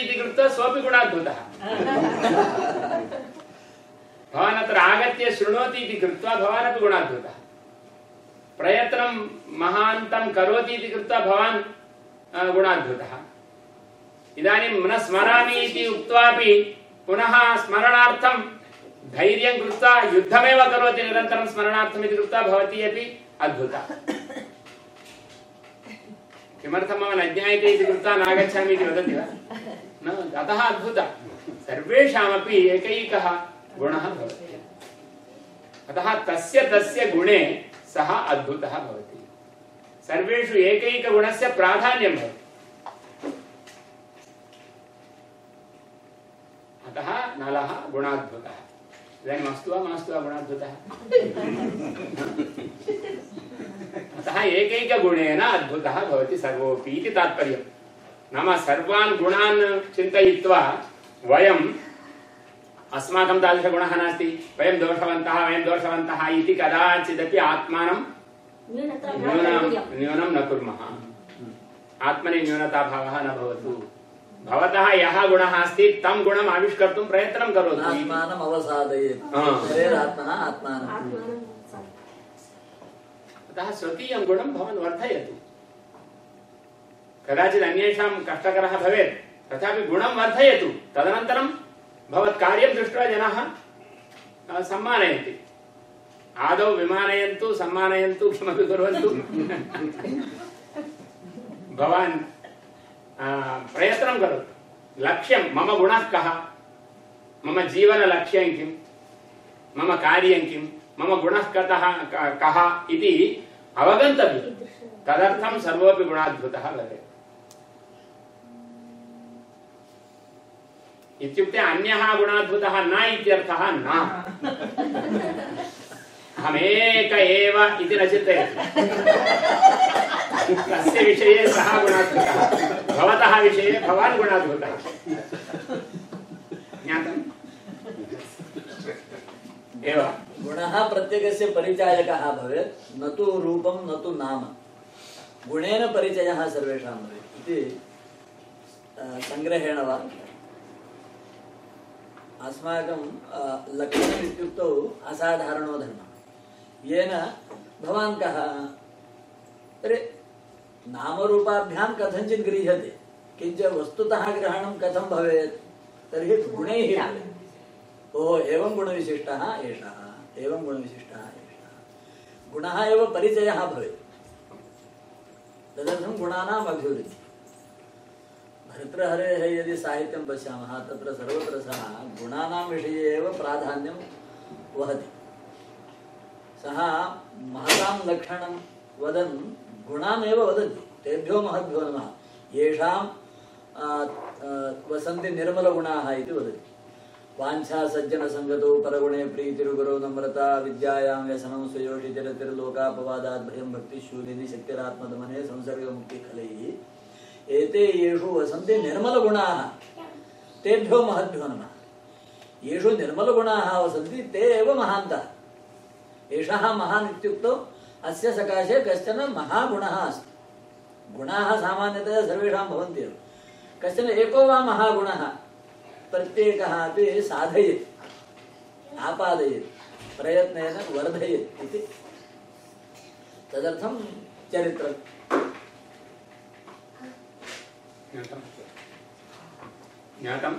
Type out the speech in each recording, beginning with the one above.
सोऽपि गुणाद्भुतः भवान् अत्र आगत्य शृणोति इति कृत्वा भवानपि गुणाद्भुतः। प्रयत्नं महान्तं करोति इति कृत्वा भवान् गुणाद्भुतः। इदानीं न स्मरामि इति उक्त्वापि पुनः स्मरणार्थं धैर्यं कृत्वा युद्धमेव करोति, निरन्तरं स्मरणार्थम् इति कृत्वा भवती अपि अद्भुता। किमर्थं मम न इति कृत्वा नागच्छामि इति वदति वा? अतः अद्भुत। गुणः अतः तस्य तस्य गुणे सः अद्भुतः भवति। सर्वेषु अतः नलः गुणाद्भुतः। इदानीम् मास्तु अतः एकैकगुणेन अद्भुतः भवति सर्वोऽपि नाम सर्वान् गुणान् चिन्तयित्वा वयम् अस्माकं तादृशगुणः नास्ति। वयं दोषवन्तः वयं दोषवन्तः इति कदाचिदपि आत्मानं न न्यूनं करणीयम्। न्यूनं न कुर्मः। आत्मनि न्यूनताभावः न भवतु। भवतः यः गुणः अस्ति तं गुणम् आविष्कर्तुं प्रयत्नं करोतु। आत्मानम् अवसादयेत्। शरीरात्मनः आत्मानम्। आत्मानं सा- अतः स्वकीयं गुणं भवान् वर्धयतु। कदाचित् अन्येषां कष्टकरः भवेत्, तथापि गुणं वर्धयतु। तदनन्तरं भवत्कार्यं दृष्ट्वा जनाः सम्मानयन्ति। आदौ विमानयन्तु, सम्मानयन्तु, किमपि कुर्वन्तु। भवान् प्रयत्नं करोतु। लक्ष्यं, मम गुणः कः? मम जीवनलक्ष्यं किं मम कार्यं किं मम गुणः कतः, कः इति अवगन्तव्यं। तदर्थं सर्वोऽपि गुणाद्भुतः भवेत्। इत्युक्ते अन्यः गुणाद्भुतः न इत्यर्थः न. अहमेक एव इति न चिन्तयतु तस्य विषये सः गुणाद्भुतः. भवतः विषये भवान् गुणाद्भुतः. ज्ञातम् एव. गुणः प्रत्येकस्य परिचायकः भवेत्, न तु रूपं, न तु नाम. गुणेन परिचयः सर्वेषां भवेत् इति सङ्ग्रहेण वा? अस्माकं अ, लक्षणम् इत्युक्तौ असाधारणो धर्मः। येन भवान् कः तर्हि नामरूपाभ्यां कथञ्चित् गृह्यते किञ्च वस्तुतः ग्रहणं कथं भवेत् तर्हि गुणैः भवेत्। ओहो एवं गुणविशिष्टः एषः एवं गुणविशिष्टः एषः। गुणः एव परिचयः भवेत्। तदर्थं गुणानाम् अभिवृद्धिः। भर्तृहरेः यदि साहित्यं पश्यामः, तत्र सर्वत्र सः गुणानां विषये एव प्राधान्यं वहति। सः महतां लक्षणं वदन् गुणानेव वदति तेभ्यो महद्भ्यो नमः। येषां वसन्ति निर्मलगुणाः इति वदति। वाञ्छा परगुणे प्रीतिरुगुरो नम्रता विद्यायां व्यसनं सुयोषि चरतिर्लोकापवादात् भयं भक्तिशूलिनि शक्तिरात्मदमने संसर्गमुक्तिफलैः एते येषु वसन्ति निर्मलगुणाः। तेभ्यो महद्भ्यो नमः येषु निर्मलगुणाः वसन्ति, ते एव महान्तः। एषः महान् इत्युक्तौ, अस्य सकाशे कश्चन महागुणः अस्ति। गुणाः सामान्यतया सर्वेषां भवन्ति एव। कश्चन एको वा महागुणः, प्रत्येकः अपि साधयेत्, आपादयेत्, प्रयत्नेन वर्धयेत् इति। तदर्थं चरित्रम्। ज्ञातं ज्ञातं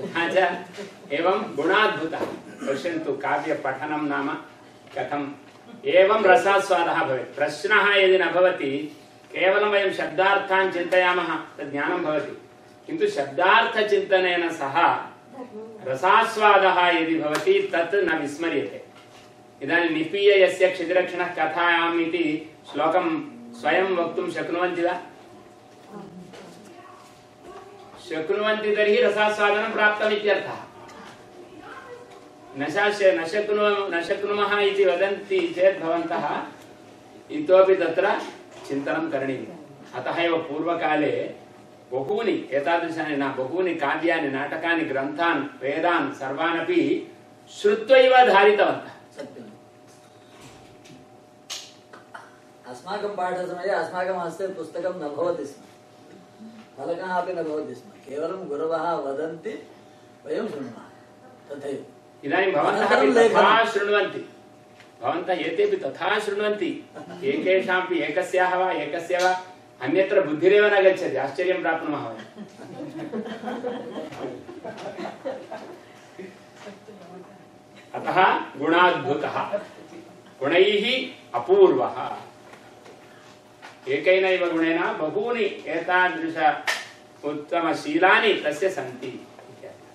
तथा च एवं गुणाद्भुतः। पश्यन्तु काव्यपठनं नाम कथम्। एवं रसास्वादः भवेत्। प्रश्नः यदि न भवति, केवलं वयं शब्दार्थान् चिन्तयामः, तद् ज्ञानं भवति। किन्तु शब्दार्थचिन्तनेन सह रसास्वादः यदि भवति, तत् न विस्मर्यते। इदानीं निपीय यस्य क्षितिरक्षणः कथायाम् इति श्लोकं स्वयं वक्तुं शक्नुवन्ति वा? शक्नुवन्ति तर्हि रसास्वादनं प्राप्तम् न शास्य न शक्नु न शक्नुमः इति वदन्ति चेत् भवन्तः इतोपि तत्र चिन्तनं करणीयम्। अतः एव पूर्वकाले बहूनि, एतादृशानि न, बहूनि काव्यानि, नाटकानि, ग्रन्थान्, वेदान् सर्वानपि श्रुत्वैव धारितवन्तः। अस्माकं पाठसमये अस्माकं हस्ते पुस्तकं न भवति स्म। फलकः अपि न भवति स्म केवलं गुरवः वदन्ति वयं शृण्मः तथैव इदानीं भवन्तः। तथा शृण्वन्ति भवन्तः एतेपि तथा शृण्वन्ति एकेषामपि एकस्याः वा एकस्य वा अन्यत्र बुद्धिरेव न गच्छति आश्चर्यं प्राप्नुमः वयम् अतः गुणाद्भुतः गुणैः अपूर्वः एकैनैव गुणेन एतादृश उत्तमशीलानि तस्य सन्ति इत्यर्थः।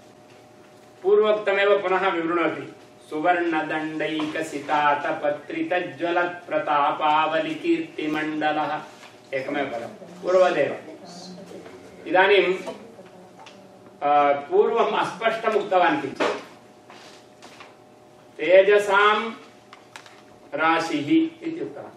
पूर्वोक्तमेव पुनः विवृणोति। सुवर्णदण्डैकसितातपत्रितज्ज्वलत्प्रतापावलिकीर्तिमण्डलः। एकमेव पदं। पूर्वदेव। इदानीं पूर्वम् अस्पष्टम् उक्तवान् किञ्चित्। तेजसां राशिः इति उक्तवान्।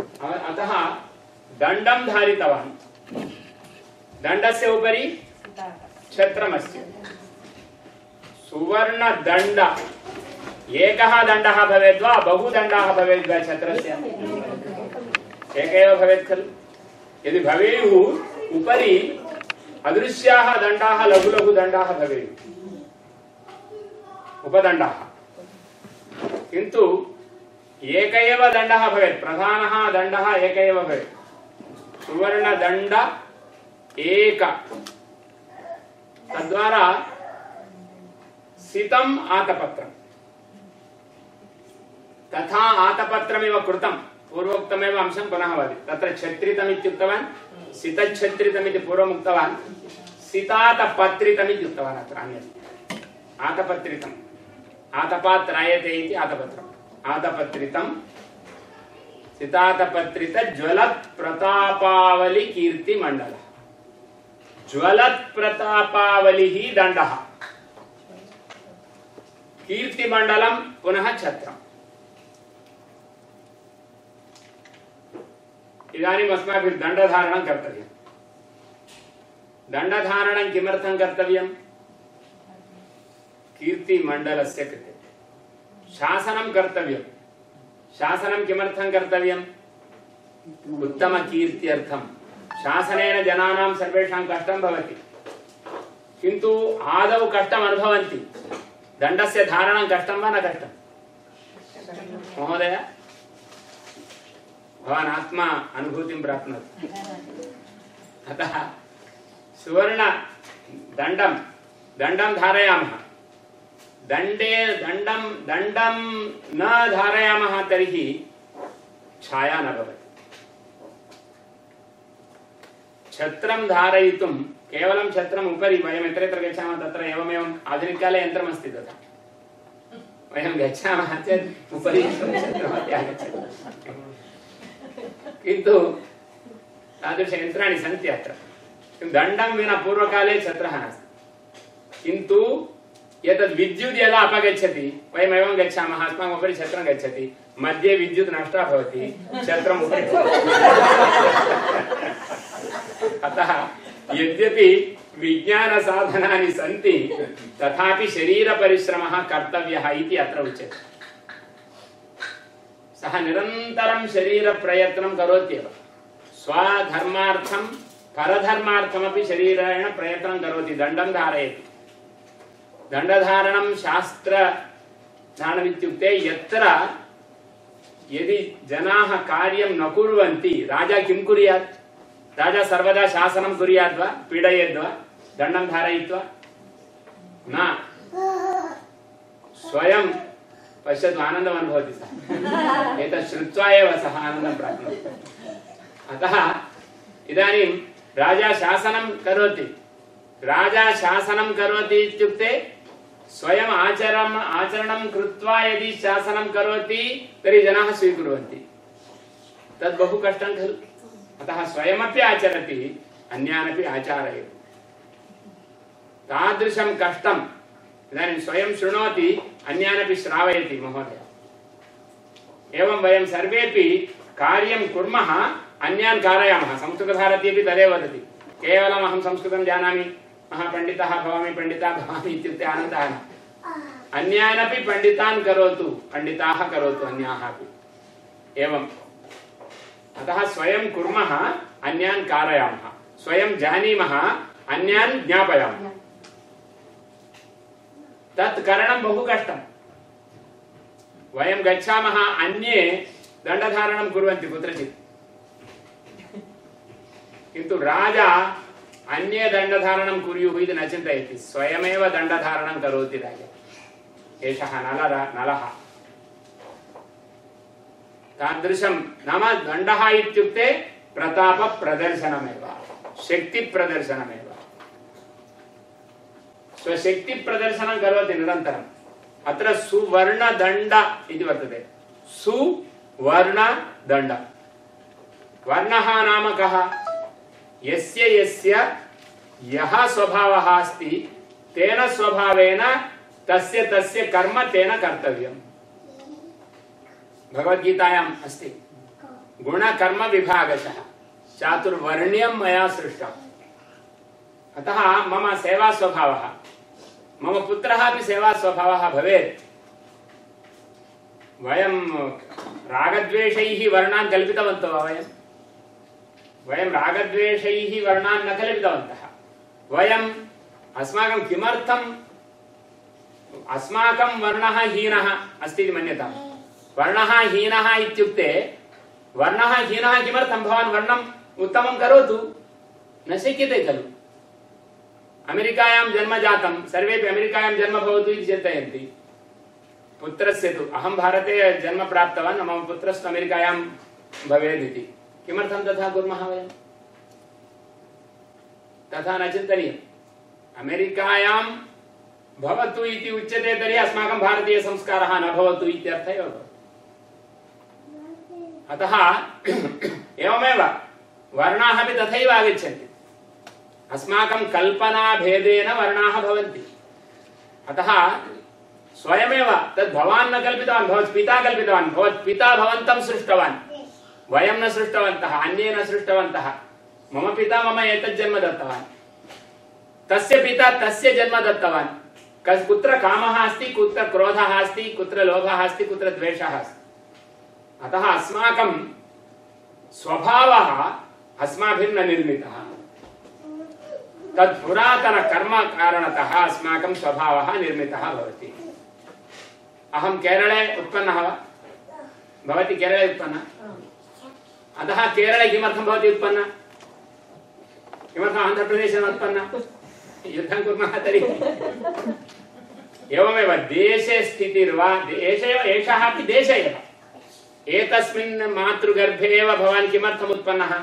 अतः दण्डं धारितवान्। दण्डस्य उपरि छत्रमस्ति सुवर्णदण्ड। एकः दण्डः भवेत् वा? बहु दण्डाः भवेत् वा छत्रस्य एक एव भवेत् यदि भवेयुः, उपरि अदृश्याः दण्डाः, लघु लघु दण्डाः भवेयुः। उपदण्डाः। किन्तु एक एव दण्डः भवेत्। प्रधानः दण्डः एक एव भवेत्। सुवर्णदण्ड एक। तद्वारा तथा आतपत्रमिव कृतं पूर्वोक्तमेव अंशं पुनः वदति। तत्र छत्रितमित्युक्तवान्, सितच्छत्रितमिति पूर्वम् उक्तवान् सितातपत्रितमिति उक्तवान् अत्र अन्यत्। आतपत्रितम्। इति आतपत्रम्। आतपत्रितं सितातपत्रित ज्वलत् प्रतापावलिः दण्डः। कीर्तिमण्डलं पुनः अस्माभिः दण्डधारणं कर्तव्यम्। दण्डधारणं किमर्थं कर्तव्यम्? कीर्तिमण्डलस्य कृते। शासनं कर्तव्यम् शासनं किमर्थं कर्तव्यम् उत्तमकीर्त्यर्थं शासनेन जनानां सर्वेषां कष्टं भवति। किन्तु आदौ कष्टम् अनुभवन्ति। दण्डस्य धारणं कष्टं न कष्टं? महोदय, भवान् आत्मा अनुभूतिं प्राप्नोति। अतः सुवर्ण दण्डं दण्डं धारयामः। दण्डे दण्डं दण्डं न धारयामः तर्हि छाया न भवति। छत्रं धारयितुं केवलं छत्रम् उपरि वयं यत्र यत्र गच्छामः तत्र एवमेवम् आधुनिककाले यन्त्रमस्ति तथा। वयं गच्छामः चेत् उपरि किन्तु तादृशयन्त्राणि सन्ति अत्र। दण्डं विना पूर्वकाले छत्रः नास्ति। किन्तु एतद् विद्युत् यदा अपगच्छति, वयम् एवं गच्छामः, अस्माकम् उपरि छत्रं गच्छति, मध्ये विद्युत् नष्टा भवति, छत्रम् उपरि अतः यद्यपि विज्ञानसाधनानि सन्ति, तथापि शरीरपरिश्रमः कर्तव्यः इति अत्र उच्यते। सः निरन्तरं शरीरप्रयत्नं करोत्येव। स्वधर्मार्थं, परधर्मार्थमपि शरीरेण प्रयत्नं करोति, दण्डं धारयति। दण्डधारणं शास्त्रधारणमित्युक्ते यत्र यदि जनाः कार्यं न कुर्वन्ति राजा किं कुर्यात् राजा सर्वदा शासनं कुर्यात् वा पीडयेद्वा दण्डं धारयित्वा न स्वयं पश्यतु आनन्दम् अनुभवति सः एतत् श्रुत्वा एव सः आनन्दं प्राप्नोति अतः इदानीं राजा शासनं करोति राजा शासनं करोति इत्युक्ते स्वयम् आचरम् आचरणं कृत्वा यदि शासनं करोति तर्हि जनाः स्वीकुर्वन्ति। तद् बहु कष्टं खलु। अतः स्वयमपि आचरति अन्यानपि आचारयति। तादृशं कष्टम् इदानीं स्वयं शृणोति अन्यानपि श्रावयति महोदय। एवं वयं सर्वेपि कार्यं कुर्मः अन्यान् कारयामः। संस्कृतभारती अपि तदेव वदति। केवलम् अहं संस्कृतं जानामि महापण्डितः भवामि पण्डिता भवामि इत्युक्ते आनन्दः न अन्यानपि पण्डितान् करोतु पण्डिताः करोतु अन्याः अपि। एवम् अतः स्वयं कुर्मः अन्यान् कारयामः। स्वयं जानीमः अन्यान् ज्ञापयामः। तत् करणं बहु कष्टम्। वयं गच्छामः अन्ये दण्डधारणं कुर्वन्ति कुत्रचित्। किन्तु राजा अन्ये दण्डधारणं कुर्युः इति न चिन्तयति स्वयमेव दण्डधारणं करोति राजा एषः नल नलः तादृशं नाम दण्डः इत्युक्ते प्रतापप्रदर्शनमेव शक्तिप्रदर्शनमेव स्वशक्तिप्रदर्शनं करोति निरन्तरम् अत्र सुवर्णदण्ड इति वर्तते सुवर्णदण्ड वर्णः नाम कः यस्य यस्य यः स्वभावः अस्ति, तेन स्वभावेन तस्य तस्य कर्म तेन कर्तव्यम्। भगवद्गीतायाम् अस्ति। गुणकर्मविभागशः। चातुर्वर्ण्यं मया सृष्टम्। अतः मम सेवास्वभावः, मम पुत्रः अपि सेवास्वभावः भवेत्। वयं रागद्वेषैः वर्णान् कल्पितवन्तः वयं वयं रागद्वेषैः वर्णान् न कल्पितवन्तः। वयम् अस्माकं किमर्थम्? अस्माकं वर्णः हीनः अस्ति इति मन्यताम्। वर्णः हीनः इत्युक्ते, वर्णः हीनः किमर्थं भवान् वर्णम् उत्तमं करोतु। न शक्यते खलु। अमेरिकायां जन्म जातं सर्वेपि अमेरिकायां जन्म भवतु इति चिन्तयन्ति। पुत्रस्य तु अहं भारते जन्म प्राप्तवान्, मम पुत्रस्तु अमेरिकायां भवेत् इति किमर्थं तथा कुर्मः वयं? तथा न चिन्तनीयम्। अमेरिकायां भवतु इति उच्यते तर्हि अस्माकं भारतीयसंस्कारः न भवतु इत्यर्थः एव अतः एवमेव, वर्णाः अपि तथैव आगच्छन्ति। अस्माकं कल्पनाभेदेन वर्णाः भवन्ति। अतः स्वयमेव तद् भवान् न कल्पितवान् भवत्पिता कल्पितवान् भवत्पिता भवन्तं सृष्टवान्। वयं न सृष्टवन्तः, अन्ये न सृष्टवन्तः। मम पिता मम एतत् जन्म दत्तवान्। तस्य पिता तस्य जन्म दत्तवान्। कस्- कुत्र कामः अस्ति, कुत्र क्रोधः अस्ति, कुत्र लोभः अस्ति, कुत्र द्वेषः अस्ति। अतः अस्माकं स्वभावः अस्माभिर्न निर्मितः। तत् कर्म कारणतः अस्माकं स्वभावः निर्मितः भवति। अहं केरळे उत्पन्नः वा? भवती केरळे उत्पन्ना? अतः केरळे किमर्थं भवती उत्पन्ना? किमर्थम् आन्ध्रप्रदेशे उत्पन्ना? युद्धं कुर्मः तर्हि। एवमेव देशे स्थितिर्वा एष एव, एषः अपि देश एव। एतस्मिन् मातृगर्भे एव भवान् किमर्थम् उत्पन्नः?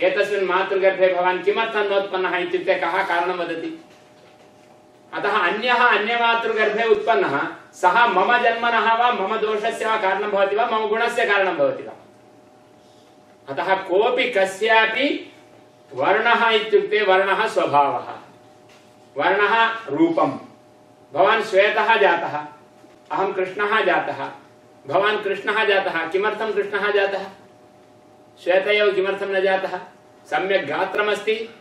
एतस्मिन् मातृगर्भे भवान् किमर्थं नोत्पन्नः इत्युक्ते कः कारणं वदति? अतः अन्यः अन्यमातृगर्भे उत्पन्नः, सः मम जन्मनः वा मम दोषस्य वा कारणं भवति वा, मम गुणस्य कारणं भवति वा? अतः कोऽपि कस्यापि वर्णः इत्युक्ते वर्णः स्वभावः। वर्णः रूपम्। भवान् श्वेतः जातः। अहं कृष्णः जातः। भवान् कृष्णः जातः। किमर्थं कृष्णः जातः? श्वेतयोः किमर्थं न जातः? सम्यक् गात्रमस्ति।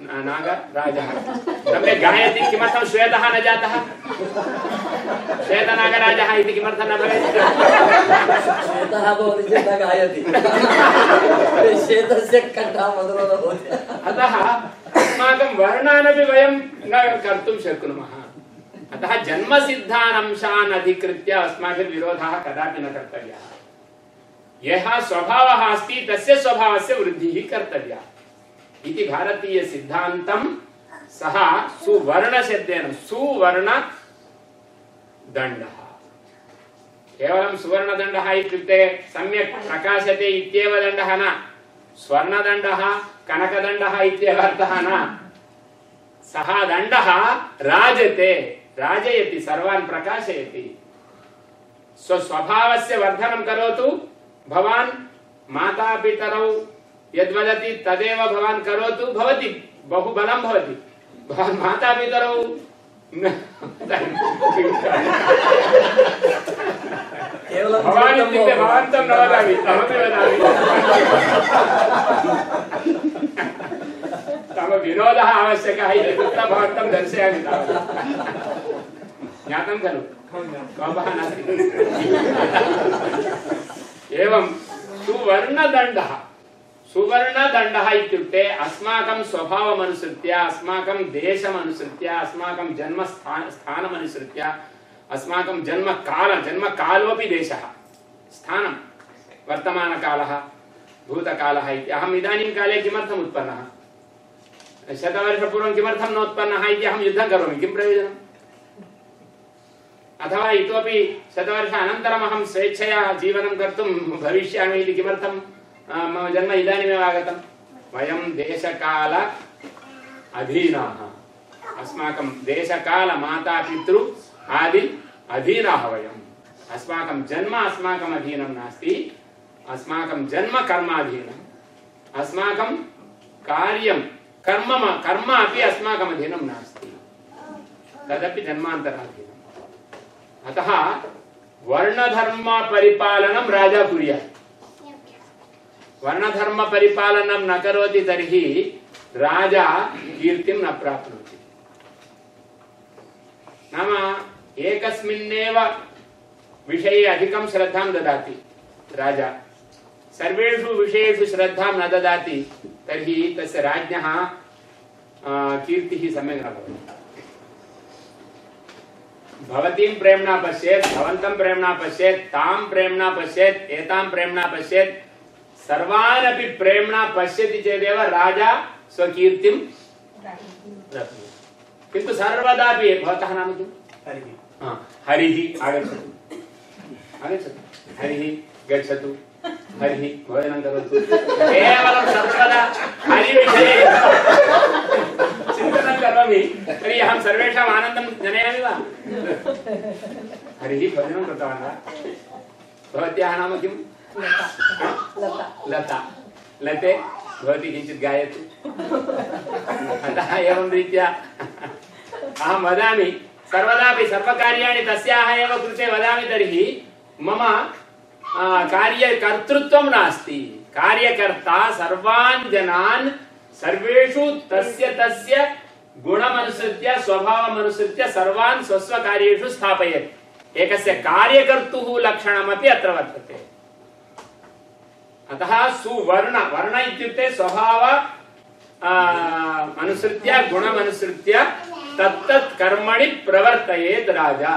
नागराजः सम्यक् गायति किमर्थं श्वेतः न जातः श्वेतनागराजः इति किमर्थं न भवेत् श्वेतः भवति चेत् गायति श्वेतस्य कण्ठः मधुरो न भवति अतः अस्माकं वर्णानपि वयं न कर्तुं शक्नुमः। अतः जन्मसिद्धान् अंशान् अधिकृत्य अस्माभिर्विरोधः कदापि न कर्तव्यः। यः स्वभावः अस्ति तस्य स्वभावस्य वृद्धिः कर्तव्या। इति भारतीयसिद्धान्तं सः सुवर्णशब्देन सुवर्ण दण्डः। केवलं सुवर्णदण्डः इत्युक्ते सम्यक् प्रकाशते इत्येव न। स्वर्णदण्डः, कनकदण्डः इत्येव अर्थः न। सः दण्डः राजते, राजयति, सर्वान् प्रकाशयति। स्वस्वभावस्य वर्धनं करोतु। भवान् मातापितरौ यद्वदति तदेव भवान् करोतु, भवति बहु बलं भवति। भवान् मातापितरौ। न- केवलं भवान् इत्युक्ते? भवन्तं न वदामि अहमपि वदामि। नाम विनोदः आवश्यकः इति कृत्वा भवन्तं दर्शयामि ज्ञातं खलु? कोपः नास्ति। एवं सुवर्णदण्डः। सुवर्णदण्डः इत्युक्ते अस्माकं स्वभावमनुसृत्य, अस्माकं देशमनुसृत्य, अस्माकं जन्मस्थान, स्थानमनुसृत्य, अस्माकं जन्मकाल, जन्मकालोऽपि देशः। स्थानं, वर्तमानकालः, भूतकालः इति। अहम् इदानीं काले किमर्थम् उत्पन्नः? शतवर्षपूर्वं किमर्थं नोत्पन्नः इति अहं युद्धं करोमि। किं प्रयोजनम् अथवा इतोपि शतवर्ष अनन्तरम् स्वेच्छया जीवनं कर्तुं भविष्यामि इति मम जन्म इदानीमेव आगतं वयं देशकाल अधीनाः अस्माकं देशकाल मातापितृ आदि अधीनाः वयम् अस्माकं जन्म अस्माकम् अधीनं नास्ति अस्माकं जन्म कर्माधीनम् अस्माकं कार्यं कर्म कर्म अपि अस्माकम् अधीनं नास्ति तदपि जन्मान्तराधीनम् अतः वर्णधर्म परिपालनं राजा कुर्यात् वर्णधर्म परिपालनं न करोति तर्हि राजा कीर्तिं न प्राप्नोति। नाम एकस्मिन्नेव विषये अधिकं श्रद्धां ददाति राजा। सर्वेषु विषयेषु श्रद्धां न ददाति तर्हि तस्य राज्ञः कीर्तिः न भवति। भवतीं प्रेम्णा पश्येत्, भवन्तं प्रेम्णा पश्येत्, तां प्रेम्णा पश्येत्, एतां प्रेम्णा पश्येत् सर्वानपि प्रेम्णा पश्यति चेदेव राजा स्वकीर्तिं प्राप्नोति किन्तु सर्वदापि भवतः नाम किम्? हा, हरिः आगच्छतु। आगच्छतु। हरिः गच्छतु। हरिः भोजनं करोतु। केवलं सर्वदा हरिविषये चिन्तनं करोमि तर्हि अहं सर्वेषाम् आनन्दं जनयामि वा? हरिः भोजनं कृतवान् वा? भवत्याः नाम किम्? लता। लते, भवती किञ्चित् गायतु। अतः एवं रीत्या अहं वदामि, सर्वदापि सर्वकार्याणि तस्याः एव कृते वदामि तर्हि, मम कार्यकर्तृत्वं नास्ति। कार्यकर्ता सर्वान् जनान्, सर्वेषु तस्य तस्य गुणमनुसृत्य, स्वभावमनुसृत्य सर्वान् स्वस्वकार्येषु स्थापयेत्। एकस्य कार्यकर्तुः लक्षणमपि अत्र वर्तते। अतः सुवर्ण वर्ण इत्युक्ते स्वभाव आ, अनुसृत्य गुणमनुसृत्य तत्तत् कर्मणि प्रवर्तयेत् राजा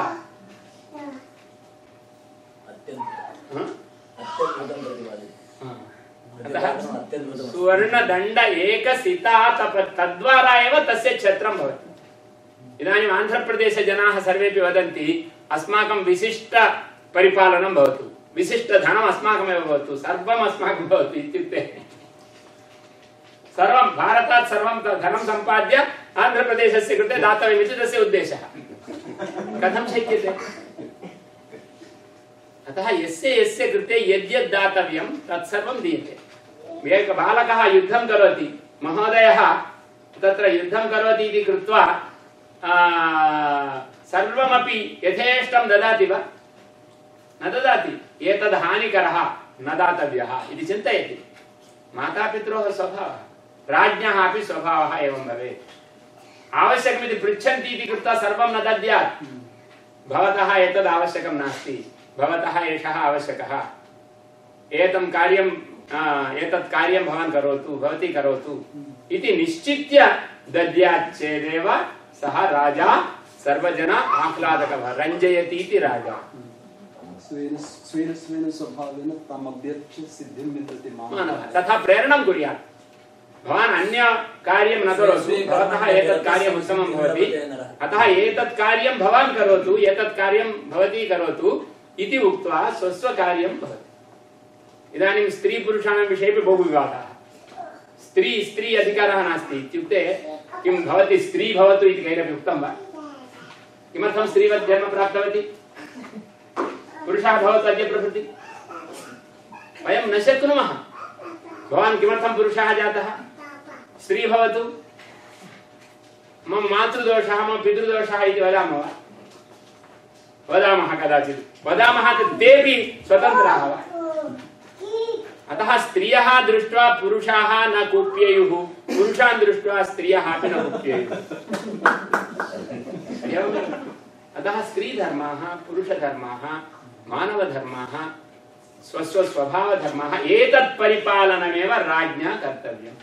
अत्यन्त हा? अत्यद्भुतं प्रतिपादितं हा. प्रतिपादनम् अतः अत्यद्भुतम् सुवर्णदण्ड एकसिता तप तद्वारा एव तस्य क्षत्रं भवति इदानीम् आन्ध्रप्रदेशजनाः सर्वेपि वदन्ति अस्माकं विशिष्ट परिपालनं भवतु विशिष्टधनम् अस्माकमेव भवतु, सर्वम् अस्माकं भवतु इत्युक्ते। सर्वं, भारतात् सर्वं धनं सम्पाद्य आन्ध्रप्रदेशस्य कृते दातव्यमिति तस्य उद्देशः। कथं शक्यते? अतः यस्य यस्य कृते यद्यद् दातव्यं तत्सर्वं दीयते। एकः बालकः युद्धं करोति, महोदयः तत्र युद्धं करोति इति कृत्वा सर्वमपि यथेष्टं ददाति वा? न ददाति। एतद् हानिकरः न दातव्यः इति चिन्तयति। मातापित्रोः स्वभावः, राज्ञः अपि स्वभावः एवं भवेत्। आवश्यकमिति पृच्छन्ति इति कृत्वा सर्वं न दद्यात्। भवतः एतद् आवश्यकं नास्ति। भवतः एषः आवश्यकः। एतं कार्यं एतत् कार्यं भवान् करोतु, भवती करोतु इति निश्चित्य दद्यात् चेदेव सः राजा सर्वजन आह्लादकः रञ्जयति इति राजा। तथा प्रेरणं कुर्यात्। भवान् अन्य कार्यं न करोतु। भवतः एतत् कार्यम् उत्तमं भवति। अतः एतत् कार्यं भवान् करोतु एतत् कार्यं भवती करोतु इति उक्त्वा स्वस्वकार्यं भवति। इदानीं स्त्रीपुरुषाणां विषयेपि बहु विवादः। स्त्री स्त्री अधिकारः नास्ति इत्युक्ते किं भवती स्त्री भवतु इति कैरपि उक्तं वा? किमर्थं स्त्रीवत् जन्म प्राप्तवती? पुरुषः भवतु अद्य प्रभृति वयं न शक्नुमः। भवान् किमर्थं पुरुषः जातः? स्त्री भवतु। मम मातृदोषः, मम पितृदोषः इति वदामः वा? वदामः कदाचित्। वदामः तेऽपि स्वतन्त्राः वा? अतः स्त्रियः दृष्ट्वा पुरुषाः न कुप्येयुः। पुरुषान् दृष्ट्वा स्त्रियः अपि न कुप्येयुः। अतः स्त्रीधर्माः, पुरुषधर्माः मानवधर्माः, स्वस्वस्वभावधर्मः एतत् राज्ञा कर्तव्यम्।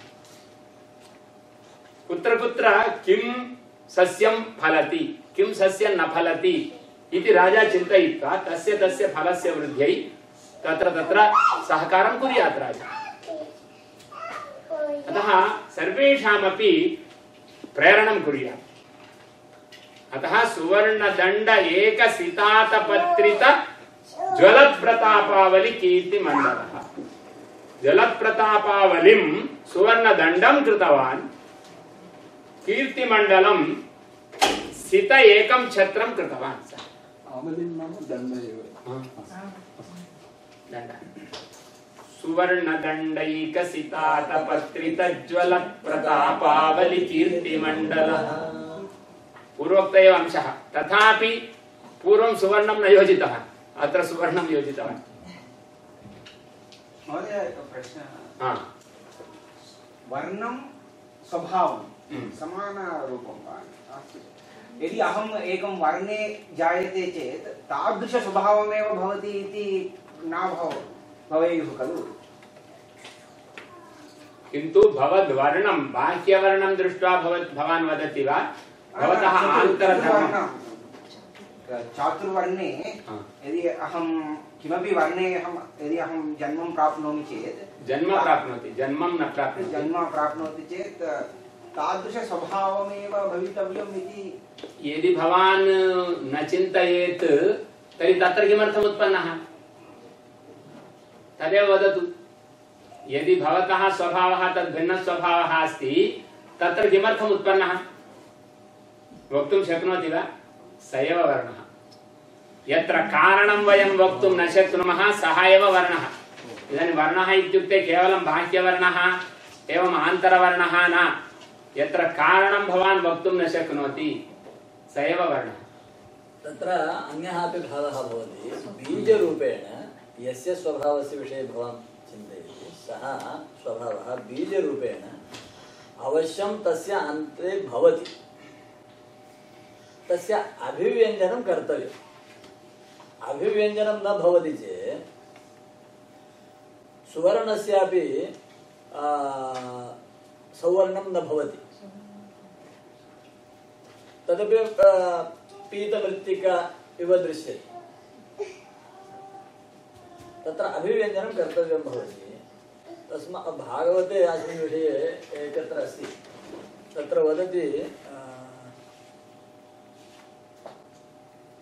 कुत्र कुत्र किं सस्यं फलति, किं सस्यं न फलति इति राजा चिन्तयित्वा तस्य तस्य फलस्य वृद्ध्यै तत्र तत्र सहकारं कुर्यात् राजा। अतः सर्वेषामपि प्रेरणं कुर्यात्। अतः सुवर्णदण्ड एकसितातपत्रित ज्वलत्प्रतापावलि कीर्तिमण्डलः। जलत्प्रतापावलिं सुवर्णदण्डं कृतवान् कीर्तिमण्डलं सित एकं छत्रं कृतवान् सः। आवलिं नाम दण्ड एव। दण्ड। सुवर्णदण्डैकसितातपत्रितज्वलत्प्रतापावलि कीर्तिमण्डलः। पूर्वोक्त एव अंशः। तथापि पूर्वं सुवर्णं न योजितः। अत्र सुवर्णं योजितवान् महोदय एकः प्रश्नः वर्णं स्वभावं हम्म। समानरूपं वा यदि अहम् एकं वर्णे जायते चेत् तादृशस्वभावमेव भवति इति न भव भवेयुः खलु किन्तु भवद्वर्णं बाह्यवर्णं दृष्ट्वा भवत् भवान् वदति वा भवतः आन्तरधर्मं चातुर्वर्णे यदि अहं किमपि वर्णे अहं यदि अहं जन्मं प्राप्नोमि चेत् जन्म प्राप्नोति जन्मं न प्राप्नोति। जन्म प्राप्नोति चेत् तादृशस्वभावमेव भवितव्यम् इति यदि भवान् न चिन्तयेत् तर्हि तत्र किमर्थम् उत्पन्नः तदेव वदतु। यदि भवतः स्वभावः तद्भिन्नस्वभावः अस्ति तत्र किमर्थम् उत्पन्नः वक्तुं शक्नोति वा? स एव वर्णः यत्र कारणं वयं वक्तुं न शक्नुमः, सः एव वर्णः। इदानीं वर्णः इत्युक्ते केवलं बाह्यवर्णः एवम् आन्तरवर्णः न। यत्र कारणं भवान् वक्तुं न शक्नोति, स एव वर्णः। तत्र अन्यः अपि भावः भवति। बीजरूपेण यस्य स्वभावस्य विषये भवान् चिन्तयति, सः स्वभावः बीजरूपेण अवश्यं तस्य अन्ते भवति। तस्य अभिव्यञ्जनं कर्तव्यम्। अभिव्यञ्जनं न भवति चेत् सुवर्णस्यापि सौवर्णं न भवति। तदपि आ, पीतमृत्तिका इव दृश्यते। तत्र अभिव्यञ्जनं कर्तव्यं भवति। तस्मा भागवते अस्मिन् विषये एकत्र अस्ति। तत्र वदति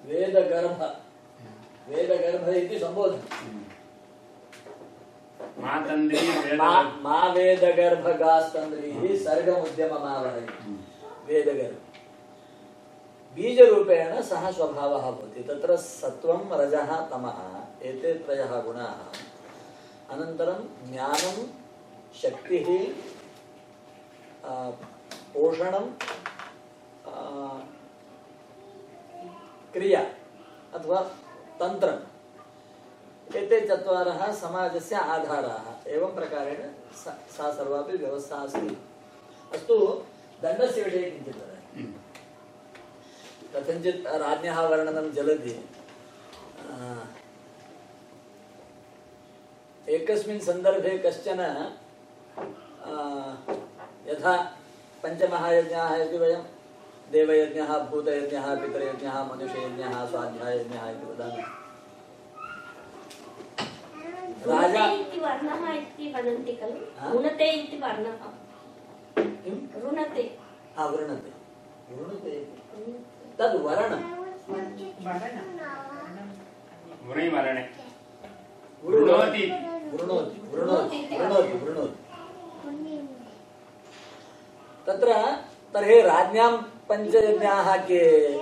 वेदगर्भ। वेदगर्भ इति सम्बोधनं मातन्द्री मा मा वेदगर्भगास्तन्द्रीः सर्गमुद्यममावहै। वेदगर्भ। बीजरूपेण सः स्वभावः भवति। तत्र सत्त्वं रजः तमः एते त्रयः गुणाः। अनन्तरं ज्ञानं शक्तिः आ, पोषणं क्रिया अथवा तंत्र एते चत्वारः समाजस्य आधाराः। एवं प्रकारेण सा सा सर्वापि व्यवस्था अस्ति। अस्तु दण्डस्य विषये किञ्चित् वदामि। कथञ्चित् राज्ञः वर्णनं चलति एकस्मिन् सन्दर्भे कश्चन आ, यथा पञ्चमहायज्ञाः इति वयं देवयज्ञः भूतयज्ञः पितृयज्ञः मनुष्ययज्ञः स्वाध्याययज्ञः इति वदामि। राजा इति वर्णः इति वदन्ति खलु? ऋणते इति वर्णः। किं ऋणते हा वृणते। वृणते तद् वर्णं। वृणिमरणे वृणोति। वृणोति। वृणोति। वृणोति। वृणोति। वृणोति। तत्र तर्हि राज्ञां पञ्चयज्ञाः के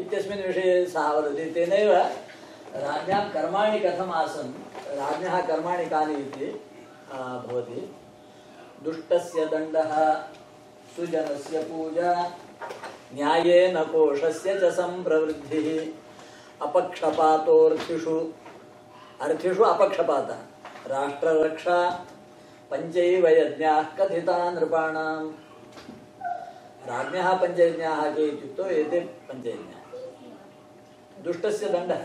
इत्यस्मिन् विषये सः वदति तेनैव राज्ञां कर्माणि कथम् आसन् राज्ञः कर्माणि कानि इति भवति। दुष्टस्य दण्डः, सुजनस्य पूजा, न्यायेन कोशस्य च सम्प्रवृद्धिः, अपक्षपातोऽर्थिषु, अर्थिषु अपक्षपातः, राष्ट्ररक्षा, पञ्चैव यज्ञाः कथिता नृपाणाम्। राज्ञः पञ्चयज्ञाः के इत्युक्तौ एते पञ्चयज्ञाः दुष्टस्य दण्डः।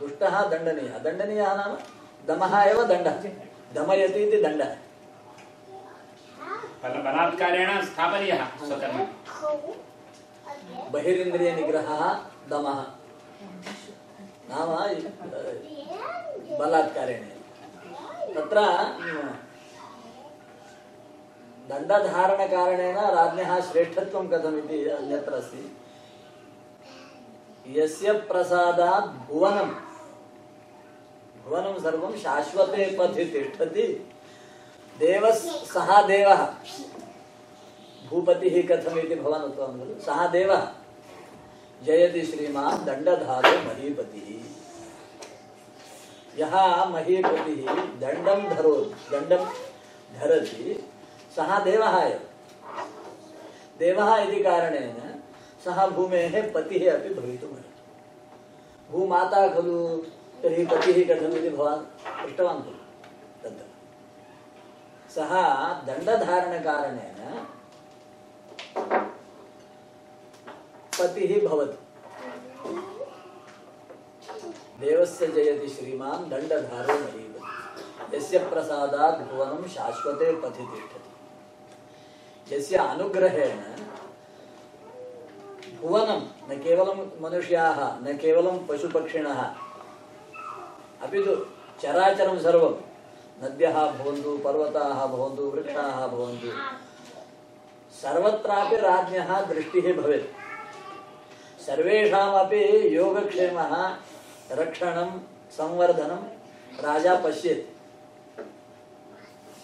दुष्टः दण्डनीयः। दण्डनीयः नाम दमः एव दण्डः। दमयति इति दण्डः। बल- बलात्कारेण स्थापनीयः बहिरिन्द्रियनिग्रहः दमः। नाम बलात्कारेण। तत्र दण्डधारणकारणेन राज्ञः श्रेष्ठत्वं कथमिति अन्यत्र अस्ति। यस्य प्रसादात् भुवनं भुवनं सर्वं शाश्वते पथि तिष्ठति। देवः सः देवः। भूपतिः कथमिति भवान् उक्तवान् खलु। सः देवः। जयति श्रीमान् दण्डधारो महीपतिः। यः महीपतिः दण्डं धरो दण्डं धरति सः देवः एव देवः इति कारणेन सः भूमेः पतिः अपि भवितुमर्हति भूमाता खलु, तर्हि पतिः कथमिति भवान् पृष्टवान् खलु। तत्र सः दण्डधारणकारणेन पतिः देवस्य जयति श्रीमान् यस्य प्रसादात् भुवनं शाश्वते पथि तिष्ठति यस्य अनुग्रहेण भुवनं, न केवलं मनुष्याः, न केवलं पशुपक्षिणः। अपि तु चराचरं सर्वं, नद्यः भवन्तु, पर्वताः भवन्तु, वृक्षाः भवन्तु, सर्वत्रापि राज्ञः दृष्टिः भवेत्। सर्वेषामपि योगक्षेमः, रक्षणं, संवर्धनं राजा पश्येत्।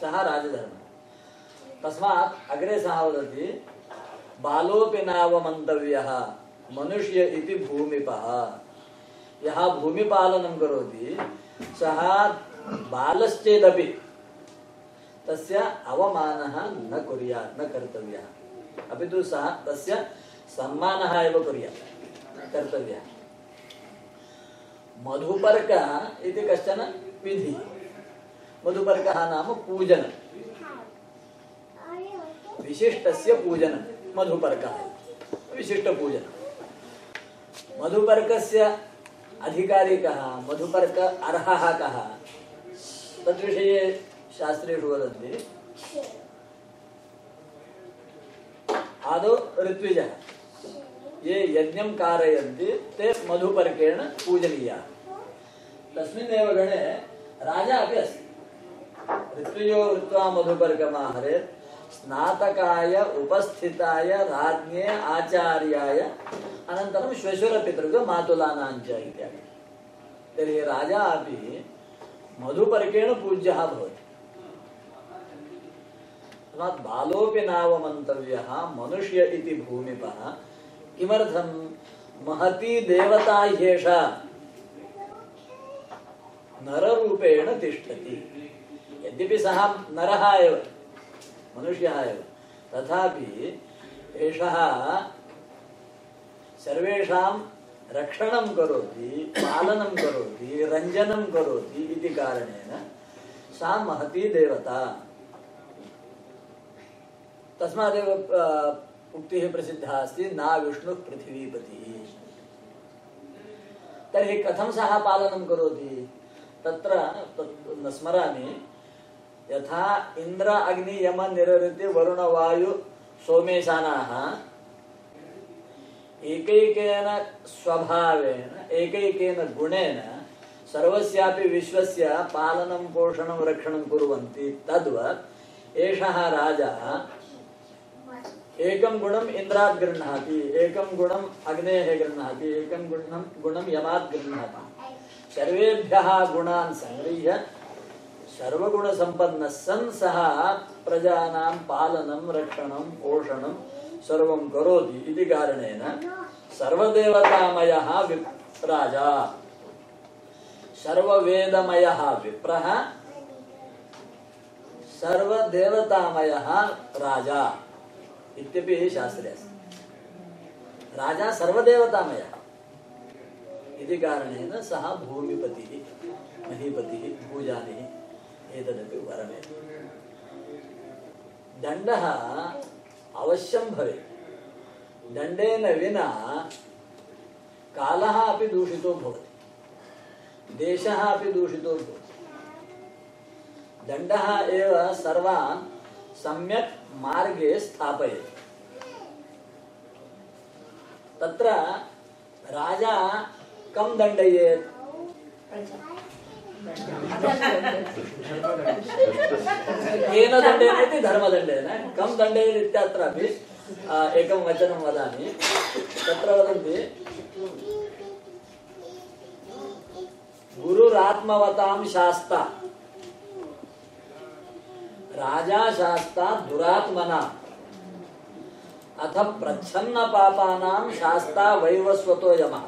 सः राजधर्मः। तस्मात् अग्रे सः वदति बालोऽपि नावमन्तव्यः, मनुष्य इति भूमिपः। यः भूमिपालनं करोति, सः बालश्चेदपि तस्य अवमानः न कुर्यात् न कर्तव्यः। अपि तु सः तस्य सम्मानः एव कुर्यात् कर्तव्यः। मधुपर्क इति कश्चन विधिः। मधुपर्कः नाम पूजनं विशिष्टस्य पूजनं, मधुपर्कः। विशिष्टपूजनं। मधुपर्कस्य अधिकारी कः मधुपर्क अर्हः कः? तद्विषये शास्त्रेषु वदन्ति। आदौ ऋत्विजः। ये यज्ञं कारयन्ति, ते मधुपर्केण पूजनीयाः। गणे राजा अपि अस्ति। ऋत्विजो ऋत्वा मधुपर्कमाहरेत् स्नातकाय, उपस्थिताय, राज्ञे, आचार्याय, अनन्तरं श्वशुरपितृग मातुलानाञ्च इत्यादि। तर्हि राजा, अपि मधुपर्केण पूज्यः भवति। तस्मात् बालोऽपि नावमन्तव्यः, मनुष्य इति भूमिपः, किमर्थं महती देवता ह्येषा नररूपेण तिष्ठति। यद्यपि सः नरः एव। मनुष्यः एव तथापि एषः सर्वेषां रक्षणं करोति, पालनं करोति, रञ्जनं करोति इति कारणेन सा महती देवता। तस्मादेव उक्तिः प्रसिद्धा अस्ति, न विष्णुः पृथिवीपतिः। तर्हि कथं सः पालनं करोति? तत्र तत् न स्मरामि। यथा इन्द्र अग्नि यम निरृति वरुण वायु सोमेशानाः। एकैकेन स्वभावेन, एकैकेन गुणेन सर्वस्यापि विश्वस्य पालनं, पोषणं, रक्षणं कुर्वन्ति। तद्वत् एषः राजा एकं गुणम् इन्द्रात् गृह्णाति, एकं गुणम् अग्नेः गृह्णाति, एकं गुणं गुणं यमात् गृह्णाति। सर्वेभ्यः गुणान् सङ्गृह्य सर्वगुणसम्पन्नः सन् सः प्रजानां पालनं, रक्षणं, पोषणं सर्वं करोति इति कारणेन सर्वदेवतामयः विप् राजा सर्ववेदमयः विप्रः, सर्वदेवतामयः राजा इत्यपि शास्त्रे अस्ति। राजा सर्वदेवतामयः इति कारणेन सः भूमिपतिः, महीपतिः भूजानिः एतदपि वरमेव दण्डः अवश्यं भवेत्। दण्डेन विना कालः अपि दूषितो भवति। देशः अपि दूषितो भवति। दण्डः एव सर्वान् सम्यक् मार्गे स्थापयति। तत्र राजा कं दण्डयेत्? केन दण्डेन इति धर्मदण्डेन कं दण्डयेत् इत्यत्रापि एकं वचनं वदामि तत्र वदन्ति गुरुरात्मवतां शास्ता राजा शास्ता दुरात्मना अथ प्रच्छन्न पापानां शास्ता वैवस्वतो यमः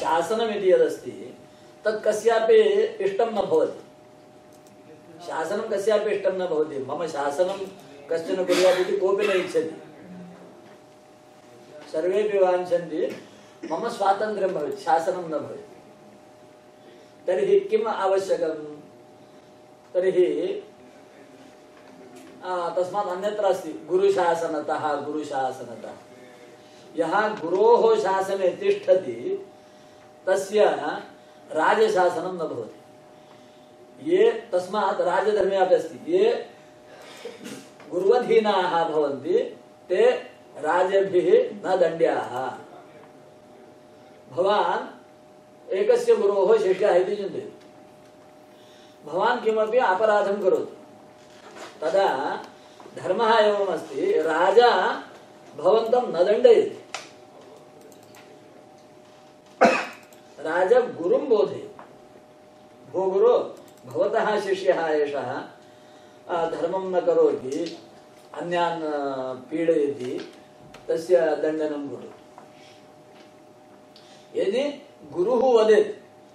शासनमिति यदस्ति तत् कस्यापि इष्टं न भवति। शासनं कस्यापि इष्टं न भवति। मम शासनं कश्चन कुर्यात् इति कोऽपि न इच्छति। सर्वेपि वाञ्छन्ति, मम स्वातन्त्र्यं भवेत्, शासनं न भवेत्। तर्हि किम् आवश्यकं तर्हि तस्मात् अन्यत्र अस्ति, गुरुशासनतः गुरुशासनतः। यः गुरोः शासने तिष्ठति, तस्य राजशासनं न भवति। ये तस्मात् राजधर्मे अपि अस्ति। ये गुर्वधीनाः भवन्ति, ते राजभिः न दण्ड्याः। भवान् एकस्य गुरोः शिष्यः इति चिन्तयतु। भवान् किमपि अपराधं करोति। तदा धर्मः एवमस्ति, राजा भवन्तं न दण्डयति। राजा गुरुं बोधयति भो गुरु, भवतः शिष्यः एषः धर्मं न करोति, अन्यान् पीडयति, तस्य दण्डनं कुरु। यदि गुरुः वदेत्,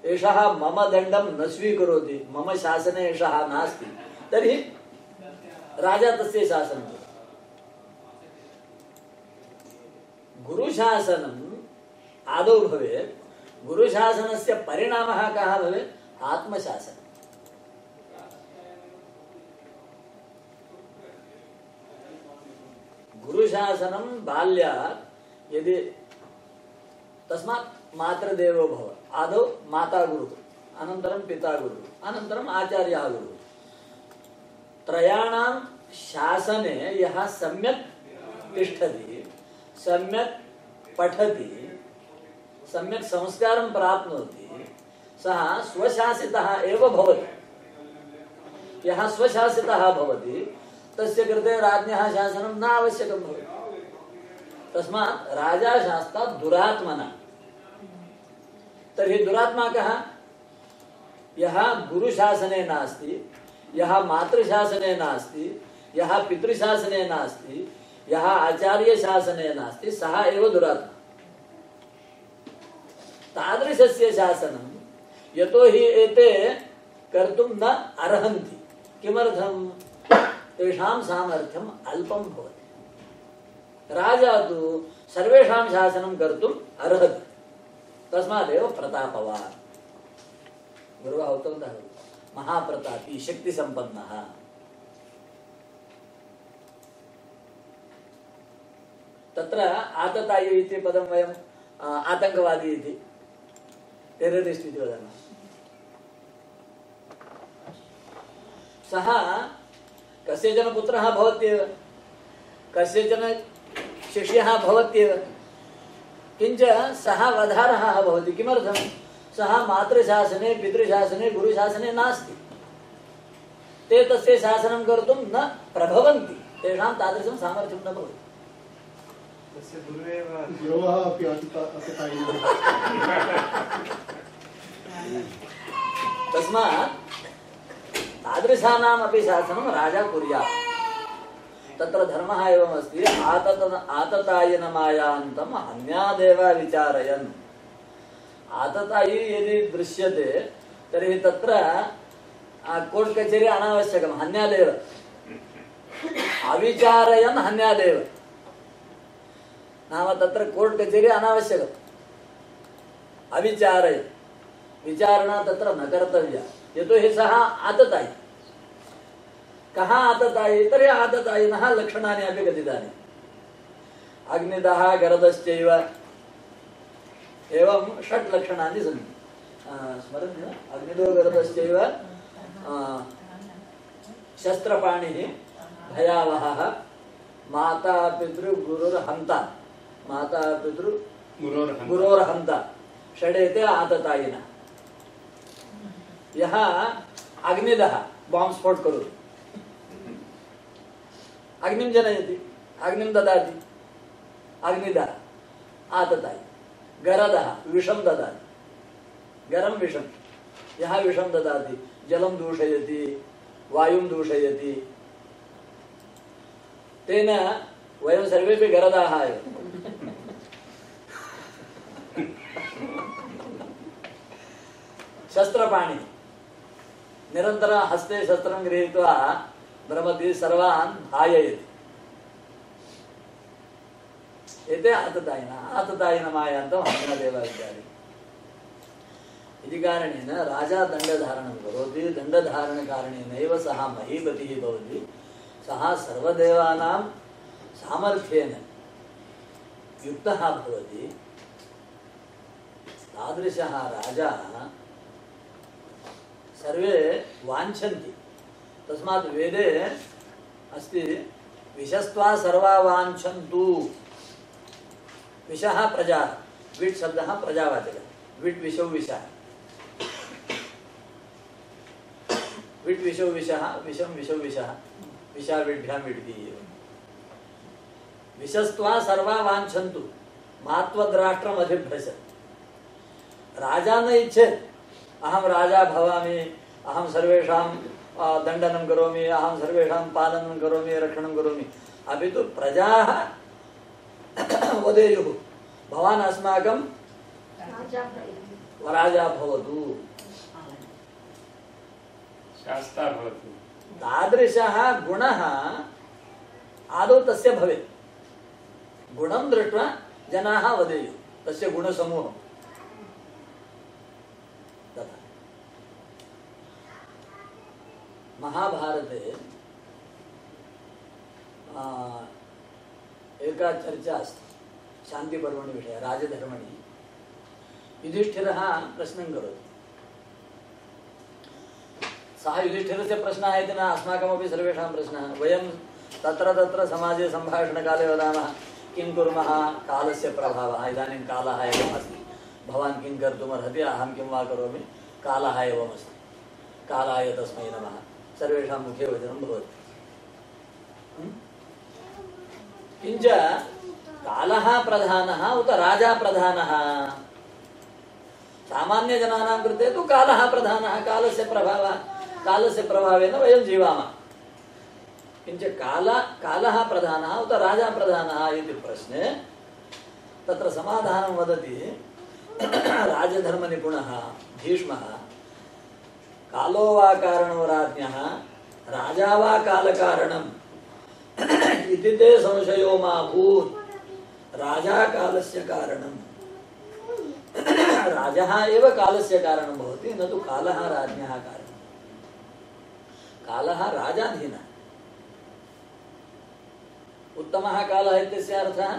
एषः मम दण्डं न स्वीकरोति, मम शासने एषः नास्ति, तर्हि राजा तस्य शासनं करोति आदौ भवेत् गुरुशासनस्य परिणामः कः भवेत्? आत्मशासनम् गुरुशासनं बाल्यात् यदि तस्मात् मातृदेवो भव, आदौ माता गुरुः अनन्तरं पिता गुरुः अनन्तरम् आचार्य गुरुः त्रयाणां शासने यः सम्यक् तिष्ठति, सम्यक् पठति सम्यक् संस्कारं प्राप्नोति, सः स्वशासितः एव भवति। यः स्वशासितः भवति, तस्य कृते राज्ञः शासनं न आवश्यकं भवति। तस्मात् राजा शास्ता दुरात्मना। तर्हि दुरात्मा कः? यः गुरुशासने नास्ति, यः मातृशासने नास्ति, यः पितृशासने नास्ति, यः आचार्यशासने नास्ति, सः एव दुरात्मा। तादृशस्य शासनं यतोहि एते कर्तुं न अर्हन्ति। किमर्थं? तेषां सामर्थ्यम् अल्पं भवति। राजा तु सर्वेषां शासनं कर्तुम् अर्हति। तस्मादेव प्रतापवान्। गुरुवः उक्तवन्तः महाप्रतापी शक्तिसम्पन्नः। तत्र आततायु इति पदं वयं आ, आतङ्कवादी इति। टेररिस्ट् इति वदामः सः कस्यचन पुत्रः भवत्येव कस्यचन शिष्यः भवत्येव किञ्च सः वधारः भवति सः मातृशासने पितृशासने गुरुशासने नास्ति ते तस्य शासनं कर्तुं न प्रभवन्ति तेषां तादृशं सामर्थ्यं न भवति तस्य गुरुरेव। गुरवः अपि अतिता तस्मात् तादृशानामपि शासनं राजा कुर्यात्। तत्र धर्मः एवमस्ति आतत आततायनमायान्तम् अन्यादेव विचारयन्। आततायी यदि दृश्यते तर्हि तत्र कोर्ट् कचेरी अनावश्यकं हन्यादेव अविचारयन् हन्यादेव नाम तत्र कोर्ट् कचेरी अनावश्यकम् अविचारय विचारणा तत्र न कर्तव्या. यतोहि सः आततायि कः आततायि तर्हि आततायिनः लक्षणानि अपि कथितानि अग्निदः गरदश्चैव. एवं षट् लक्षणानि सन्ति. आ, स्मरन्ति वा अग्निदो गरदश्चैव आ, शस्त्रपाणिः भयावहः माता पितृ गुरुर्हन्ता माता पितृ गुरोर्हन्ता षडेते आततायिनः यः अग्निदः बांब् स्फोट करोति अग्निं जनयति अग्निं ददाति अग्निदः आततायि गरदः विषं ददाति गरं विषं यः विषं ददाति जलं दूषयति वायुं दूषयति तेन वयं सर्वेपि गरदाः एव शस्त्रपाणि। निरन्तर हस्ते शस्त्रं गृहीत्वा भ्रमति सर्वान् भाययति एते आततायिनः। आततायिनमायान्तं हन्नदेवाचार्य इति कारणेन राजा दण्डधारणं करोति। दण्डधारणकारणेनैव सः महीपतिः भवति। सः सर्वदेवानां सामर्थ्येन युक्तः भवति। तादृशः राजा सर्वे वाञ्छन्ति। तस्मात् वेदे अस्ति विशस्त्वा सर्वा वाञ्छन्तु। विषः प्रजा, विट् शब्दः प्रजावाचकः। विट् विषौ विषः। विट् विषौ विषः, विषं विषौ विषः। विषा विड्भ्यां विड्भिः। एव विशस्त्वा सर्वा वाञ्छन्तु। मात्वद्राष्ट्रम् अधिभ्रश राजा न इच्छेत्। अहं राजा भवामि अहं सर्वेषां आ, दण्डनं करोमि अहं सर्वेषां पालनं करोमि रक्षणं करोमि। अपि तु प्रजाः वदेयुः भवान् अस्माकं राजा भवति। शास्ता भवतु। तादृशः गुणः आदौ तस्य भवेत्। गुणं दृष्ट्वा जनाः वदेयुः तस्य गुणसमूहं तथा महाभारते एका चर्चा अस्ति, शान्तिपर्वणि विषये, राजधर्मणि। युधिष्ठिरः प्रश्नं करोति। सः युधिष्ठिरस्य प्रश्नः इति न, अस्माकमपि सर्वेषां प्रश्नः। वयं तत्र तत्र समाजे सम्भाषणकाले वदामः, किं कुर्मः, कालस्य प्रभावः, इदानीं कालः एवम् अस्ति भवान् किं कर्तुमर्हति, अहं किं वा करोमि, कालः एवमस्ति। कालाय तस्मै नमः। सर्वेषां मुखे वचनं भवति? किञ्च कालः प्रधानः, उत राजा प्रधानः। सामान्यजनानां कृते तु कालः प्रधानः, कालस्य प्रभावः, कालस्य प्रभावेन वयं जीवामः। किञ्च काल, कालः प्रधानः, उत राजा प्रधानः इति प्रश्ने तत्र समाधानं वदति। राजधर्मनिपुणः, भीष्मः कालो वा कारणो राज्ञः राजा वा कालकारणम् इति ते संशयो मा भूत्। राजा कालस्य कारणम्। राजः एव कालस्य कारणं भवति, न तु कालः राज्ञः कारणम्। कालः राजाधीनः। उत्तमः कालः इत्यस्य अर्थः?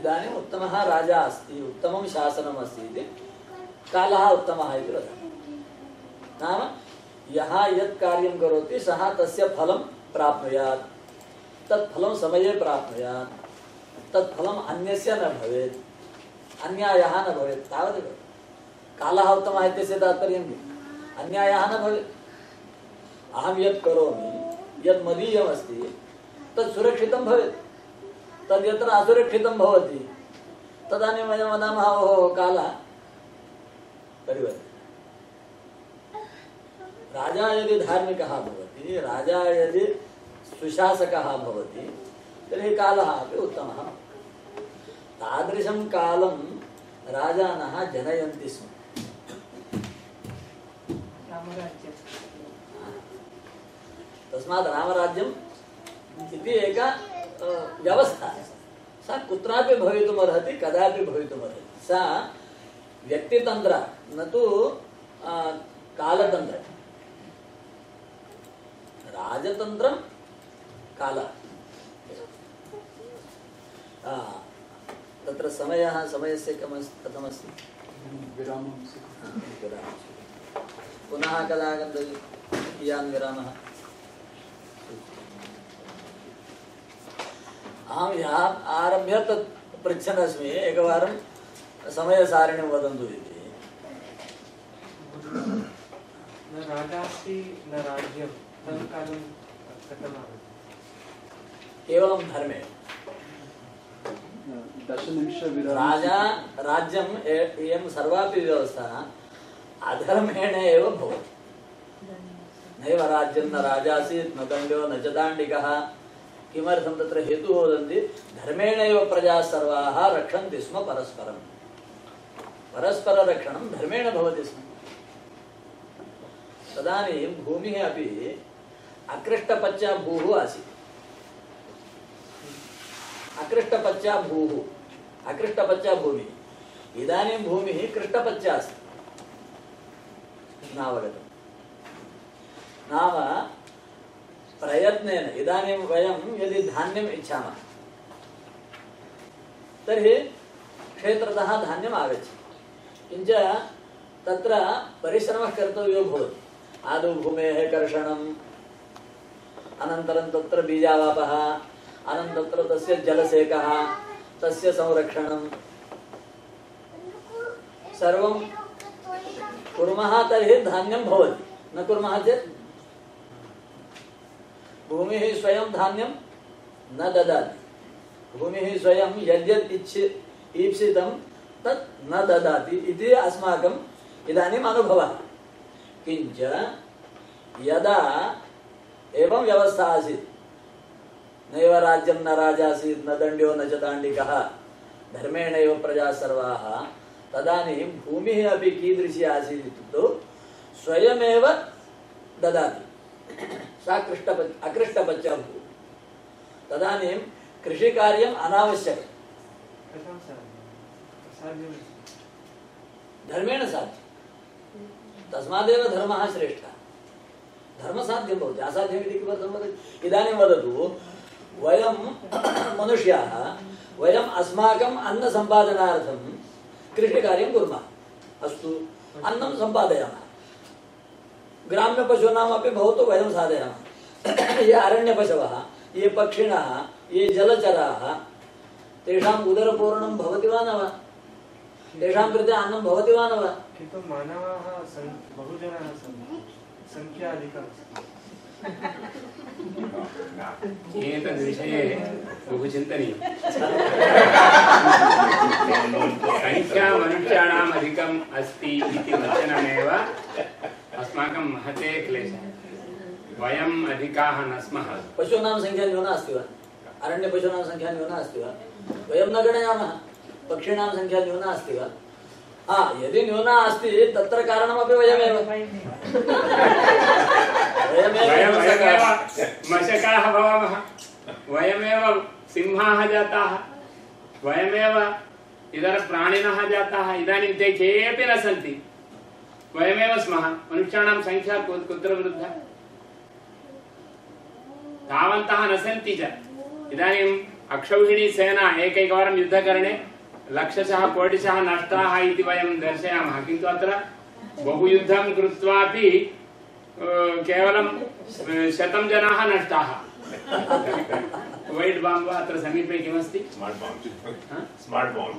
इदानीम् उत्तमः राजा अस्ति, उत्तमं शासनम् अस्ति इति। कालः उत्तमः इति वदामि। नाम यः यत् कार्यं करोति, सः तस्य फलं प्राप्नुयात्। तत् फलं समये प्राप्नुयात्। तत् अन्यस्य न भवेत्। अन्यायः न भवेत्। तावदेव कालः उत्तमः इत्यस्य तात्पर्यं किम्? न भवेत्। अहं यत् करोमि, यत् मदीयमस्ति, तत् सुरक्षितं भवेत्। यत्र असुरक्षितं भवति, तदानीं वयं वदामः, ओहो, कालः परिवर्तते। राजा यदि धार्मिकः भवति राजा यदि सुशासकः भवति तर्हि कालः अपि उत्तमः। तादृशं कालं राजानः जनयन्ति स्म। तस्मात् रामराज्यम् इति एका व्यवस्था। सा कुत्रापि भवितुमर्हति कदापि भवितुमर्हति। सा व्यक्तितन्त्र न तु कालतन्त्र। राजतन्त्रं काल। तत्र समयः समयस्य कमस् कथमस्ति। पुनः कदा गन्तव्यं कियान् विरामः? अहं या आरभ्य तत् पृच्छन् अस्मि एकवारं समयसारिणीं वदन्तु इति। न राजास्ति न राज्यं कथमागतम् धर्मे। राजा राज्यम् इयं सर्वापि व्यवस्था। अधर्मेण एव भवति। नैव राज्यं न राजासीत् न दण्डो न च दाण्डिकः। किमर्थं तत्र हेतुः वदन्ति? धर्मेणैव प्रजाः सर्वाः रक्षन्ति स्म परस्परं परस्पररक्षणं धर्मेण भवति स्म। तदानीं भूमिः अपि अकृष्टपच्चा भूः आसीत्। अकृष्टपच्चा भूः। अकृष्टपच्चा भूमिः। इदानीं भूमिः कृष्टपच्चा अस्ति नावगतम् नाम प्रयत्नेन, इदानीं वयं यदि धान्यम् इच्छामः, तर्हि क्षेत्रतः धान्यम् आगच्छति। किञ्च तत्र परिश्रमः कर्तव्यो भवति। आदौ भूमेः कर्षणम् अनन्तरं तत्र बीजावापः अनन्तरं तस्य जलसेकः, तस्य संरक्षणं सर्वं कुर्मः तर्हि धान्यं भवति। न कुर्मः चेत् भूमिः स्वयं धान्यं न ददाति। भूमिः स्वयं यद्यत् इच्छि, ईप्सितं तत् न ददाति इति अस्माकम् इदानीम् अनुभवः। किञ्च यदा एवं व्यवस्था आसीत्। नैव राज्यं न राजासीत् न दण्ड्यो न च दाण्डिकः। धर्मेणैव प्रजाः सर्वाः। तदानीं भूमिः अपि कीदृशी आसीत् इत्युक्तौ स्वयमेव ददाति। सा अकृष्टपच्चा तदानीं कृषिकार्यम् कथं साध्यम्। असाध्यमस्ति धर्मेण साध्यम्। तस्मादेव धर्मः श्रेष्ठः। धर्मसाध्यं भवति असाध्यम् इति किमर्थं वदति? इदानीं वदतु, वयं मनुष्याः, वयम् अस्माकम् अन्नसम्पादनार्थं कृषिकार्यं कुर्मः। अस्तु, अन्नं सम्पादयामः। ग्राम्यपशूनामपि भवतु, वयं साधयामः। ये अरण्यपशवः, ये पक्षिणः, ये जलचराः तेषाम् उदरपूर्णं भवति वा न वा? तेषां कृते अन्नं भवति वा न वा? किन्तु मानवाः सङ्ख्या अधिका अस्ति एतद्विषये बहु चिन्तनीयम् संख्या मनुष्याणाम् अधिकम् अस्ति इति वचनमेव अस्माकं महते क्लेशः। वयम् अधिकाः न स्मः। पशूनां संख्या न्यूना अस्ति वा? अरण्यपशूनां संख्या न्यूना अस्ति वा? वयं न गणयामः। पक्षिणां संख्या न्यूना अस्ति वा? हा यदि न्यूना अस्ति तत्र कारणमपि वयमेव वयमेव मशकाः। भवामः वयमेव सिंहाः जाताः वयमेव इतरप्राणिनः जाताः इदानीं ते केऽपि न सन्ति वयमेव स्मः मनुष्याणां संख्या कुत्र वृद्धा तावन्तः न सन्ति च इदानीम् अक्षौहिणी सेना एकैकवारं युद्धकरणे लक्षशः कोटिशः नष्टाः इति वयं दर्शयामः। किन्तु अत्र बहुयुद्धं कृत्वापि केवलं शतं जनाः नष्टाः। वैट् बाम्ब अत्र समीपे किमस्ति? स्मार्ट बॉम्ब हा? Smart bomb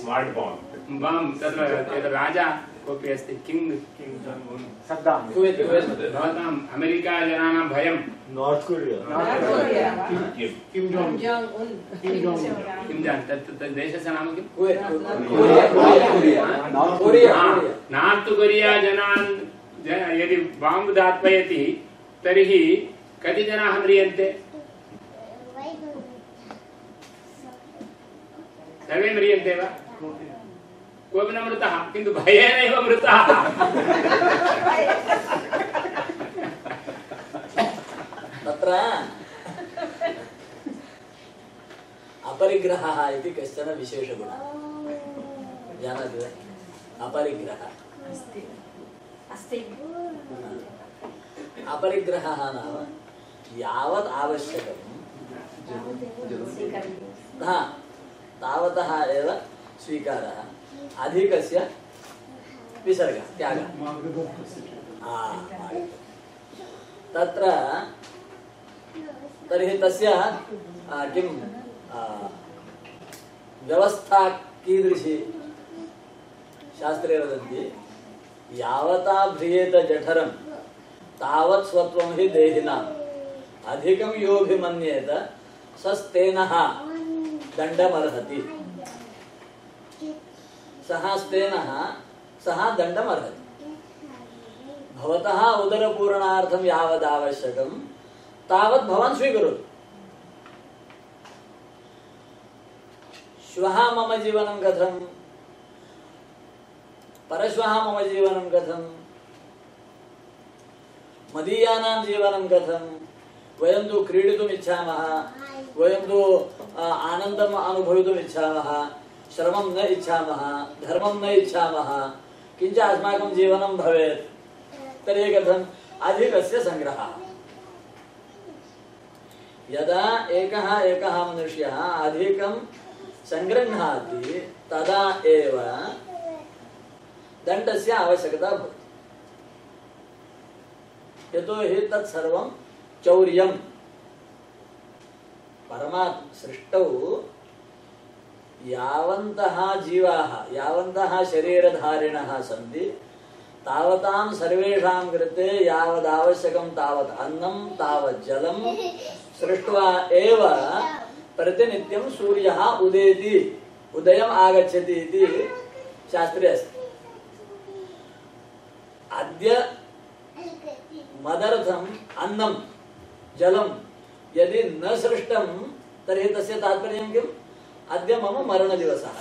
smart bomb bomb तत्र यद् राजा कोऽपि अस्ति? किङ्ग् भवताम् अमेरिकाजनानां भयं North Korea Kim Jong Kim Jong किं जान् तत् तत् देशस्य नाम किम्? Kuwait Korea Korea Korea North Korea हा, नार्त् कोरिया जनान् यदि बाम्ब् दापयति तर्हि कति जनाः म्रियन्ते? सर्वे म्रियन्ते वा कोऽपि न मृतः किन्तु भयेनैव मृतः तत्र अपरिग्रहः इति कश्चन विशेषगुणः जानाति वा अपरिग्रहः अस्ति अपरिग्रहः नाम यावत् आवश्यकं स्वीकरणीयम् हा तावतः एव स्वीकारः। अधिकस्य विसर्गः, त्यागः। तत्र तर्हि तस्य किं व्यवस्था कीदृशी? शास्त्रे वदन्ति, यावता भ्रियेत जठरं, तावत् स्वत्वं हि देहिनाम्। अधिकं योऽभिमन्येत सस्तेनः। दण्डमर्हति। सः स्तेनः सः दण्डमर्हति। भवतः उदरपूरणार्थं यावदावश्यकं तावत् भवान् स्वीकरोतु। श्वः मम जीवनं कथं परश्वः मम जीवनं कथं मदीयानां जीवनं कथं वयं तु क्रीडितुम् इच्छामः वयं तु आनन्दम् अनुभवितुम् इच्छामः श्रमं न इच्छामः धर्मं न इच्छामः किञ्च अस्माकं जीवनं भवेत्। तर्हि कथम्? अधिकस्य सङ्ग्रहः। यदा एकः एकः मनुष्यः अधिकं सङ्गृह्णाति तदा एव दण्डस्य आवश्यकता भवति। यतोहि तत्सर्वं चौर्यं परमात्म सृष्टौ यावन्तः जीवाः, यावन्तः शरीरधारिणः सन्ति। तावतां सर्वेषां कृते यावदावश्यकं तावत् अन्नं तावत् सृष्ट्वा एव प्रतिनित्यं सूर्यः उदेति, उदयम् आगच्छति इति शास्त्रे अस्ति। अद्य मदर्थम् अन्नं जलं यदि न सृष्टं तर्हि तस्य तात्पर्यं किम्? अद्य मम मरणदिवसः।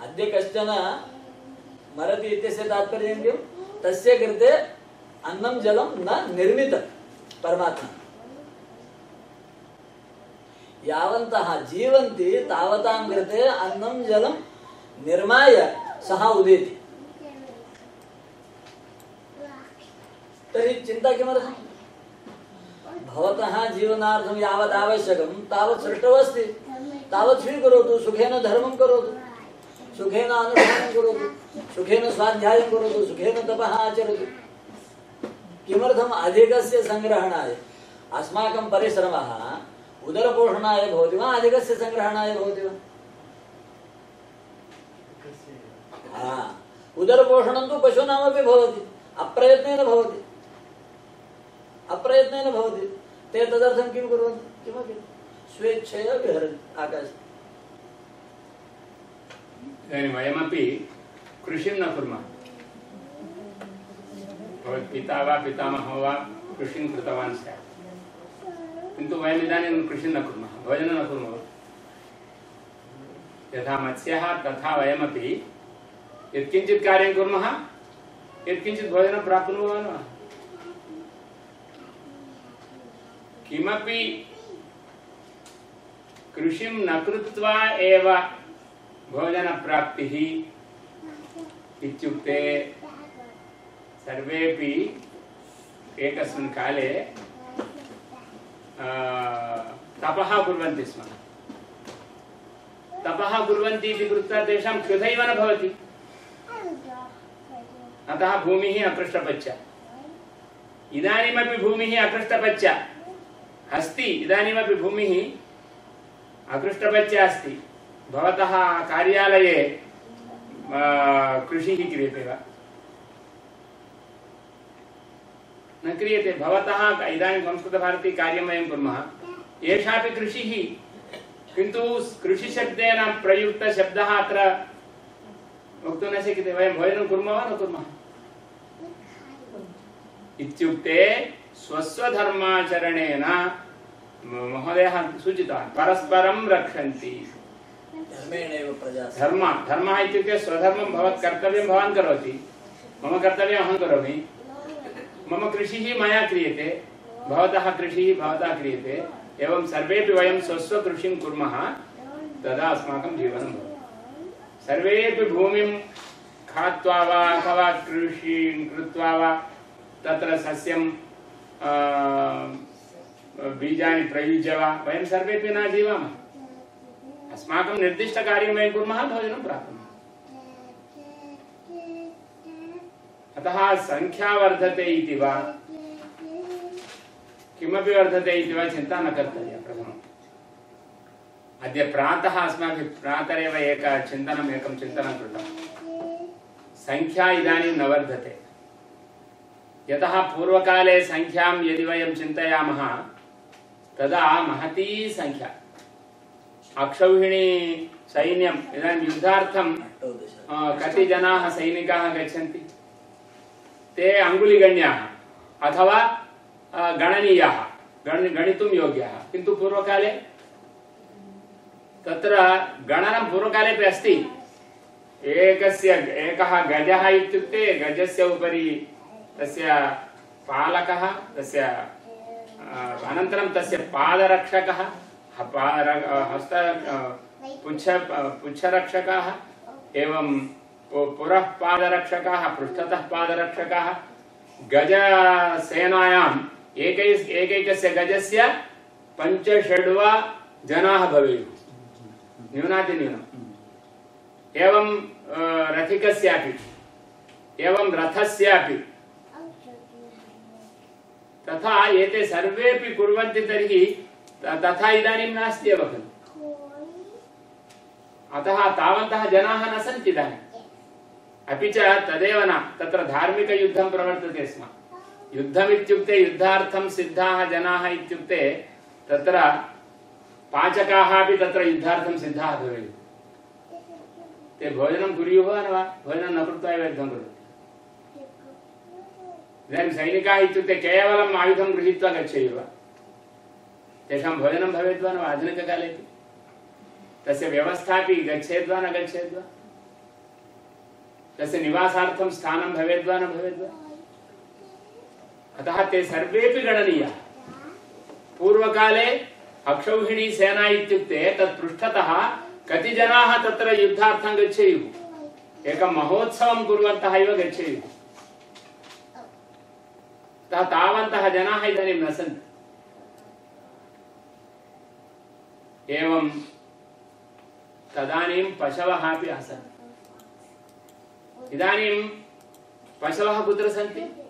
अद्य कश्चन मरति इत्यस्य तात्पर्यं किं तस्य कृते अन्नं जलं न निर्मितं परमात्मा। यावन्तः जीवन्ति तावतां कृते अन्नं जलं निर्माय सः उदेति। तर्हि चिन्ता किमर्थम्? भवतः जीवनार्थं यावत् आवश्यकं, तावत् सृष्टौ अस्ति तावत् स्वीकरोतु, सुखेन धर्मं करोतु, सुखेन अनुष्ठानं करोतु, सुखेन स्वाध्यायं करोतु, सुखेन तपः आचरतु। किमर्थम् अधिकस्य सङ्ग्रहणाय अस्माकं परिश्रमः भवति वा, अधिकस्य भवति वा? उदरपोषणं तु पशूनामपि भवति, अप्रयत्नेन भवति। अप्रयत्नेन भवति। ते तदर्थं किं कुर्वन्ति किमपि। स्वेच्छया विहरन्ति आकाशे। इदानीं वयमपि कृषिं न कुर्मः। भवत्पिता वा, पितामहः वा कृषिं कृतवान् स्यात्। किन्तु वयम् इदानीं कृषिं न कुर्मः। भोजनं न कुर्मः। यथा मत्स्यः, तथा वयमपि यत्किञ्चित् कार्यं कुर्मः, यत्किञ्चित् भोजनं प्राप्नुमः न किमपि कृषिं न कृत्वा एव भोजनप्राप्तिः इत्युक्ते सर्वेपि एकस्मिन् काले तपः कुर्वन्ति स्म। तपः कुर्वन्ति इति कृत्वा तेषां क्षुधैव न भवति। अतः भूमिः अकृष्टपच्च इदानीमपि भूमिः अकृष्टपच्च अस्ति, इदानीमपि भूमिः अकृष्टपच्च अस्ति भवतः कार्यालये कृषिः क्रियते वा? न क्रियते। भवतः इदानीं संस्कृतभारती कार्यं वयं कुर्मः। एषापि कृषिः, किन्तु कृषिशब्देन प्रयुक्तशब्दः अत्र वक्तुं न शक्यते। वयं भोजनं कुर्मः वा न कुर्मः? इत्युक्ते स्वस्वधर्माचरणेन म- महोदयः सूचितवान् परस्परं रक्षन्ति। धर्म धर्मः इत्युक्ते स्वधर्मं भवत् कर्तव्यं भवान् करोति। मम कर्तव्यम् अहं करोमि। मम कृषिः मया क्रियते। भवतः कृषिः भवता क्रियते। एवं सर्वेपि वयं स्वस्वकृषिं कुर्मः तदा अस्माकं जीवनं भवति। सर्वेपि भूमिं खात्वा वा अथवा कृषिं कृत्वा वा तत्र सस्यं बीजानि प्रयुज्य वा वयं सर्वेपि न जीवामः। अस्माकं निर्दिष्टकार्यं वयं कुर्मः, भोजनं प्राप्नुमः। अतः संख्या वर्धते इति वर्धते इति न कर्तव्या प्रथमम् अद्य प्रातः अस्माभिः, प्रातरेव एक चिन्तनम्, एकं संख्या इदानीं न वर्धते। यतः पूर्वकाले संख्यां यदि वयं चिन्तयामः तदा महती संख्या। अक्षौहिणी सैन्यम् इदानीं युद्धार्थं कति जनाः सैनिकाः गच्छन्ति? ते अङ्गुलिगण्याः अथवा गणनीयाः गण गणितुं योग्याः। किन्तु पूर्वकाले? तत्र गणनं पूर्वकालेपि अस्ति। एकस्य एकः गजः इत्युक्ते गजस्य उपरि तस्य पालकः, तस्य अनन्तरं तस्य पादरक्षकः हस्त पुच्छ पुच्छरक्षकाः, एवं पुरः पादरक्षकाः, पृष्ठतः पादरक्षकाः गजसेनायाम् एकै एकैकस्य गजस्य पञ्च षड् वा जनाः भवेयुः। न्यूनातिन्यूनम्। एवं रथिकस्यापि, एवं रथस्यापि। तथा एते सर्वेपि कुर्वन्ति तर्हि तथा इदानीं नास्ति एव खलु। अतः तावन्तः जनाः न सन्ति इदानीम् अपि च तदेव न, तत्र धार्मिकयुद्धं प्रवर्तते स्म। युद्धमित्युक्ते युद्धार्थं सिद्धाः जनाः इत्युक्ते तत्र पाचकाः अपि तत्र युद्धार्थं सिद्धाः भवेयुः। ते भोजनं कुर्युः न वा? भोजनं न कृत्वा एव युद्धं कुर्वन्ति। इदानीं सैनिकाः इत्युक्ते केवलम् आयुधं गृहीत्वा गच्छेयुः वा? तेषां न आधुनिककालेपि? तस्य व्यवस्थापि गच्छेद्वा न गच्छेद्वा तस्य निवासार्थं स्थानं भवेद्वा न भवेद्वा अतः ते सर्वेपि गणनीयाः। पूर्वकाले अक्षौहिणी सेना इत्युक्ते कति जनाः तत्र युद्धार्थं एकं महोत्सवं गच्छेयुः। अतः तावन्तः जनाः इदानीं न सन्ति। एवं तदानीं पशवः अपि आसन्। इदानीं पशवः कुत्र सन्ति?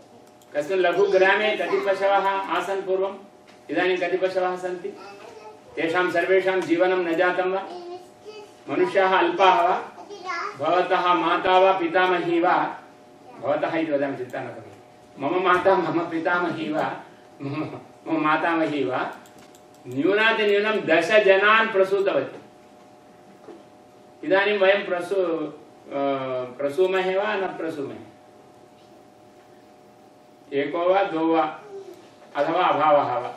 कस्मिन् लघुग्रामे कति पशवः आसन् पूर्वम्? इदानीं कति पशवः सन्ति? तेषां सर्वेषां जीवनं न जातं वा? मनुष्याः अल्पाः वा? भवतः माता वा पितामही वा? भवतः इति वदामि चिन्ता न करोतु मम माता, मम पितामही वा? मम मातामही वा? न्यूनातिन्यूनं दशजनान् प्रसूतवती। इदानीं वयं प्रसू प्रसूमहे वा न प्रसूमहे? एको वा, द्वौ वा? अथवा अभावः वा?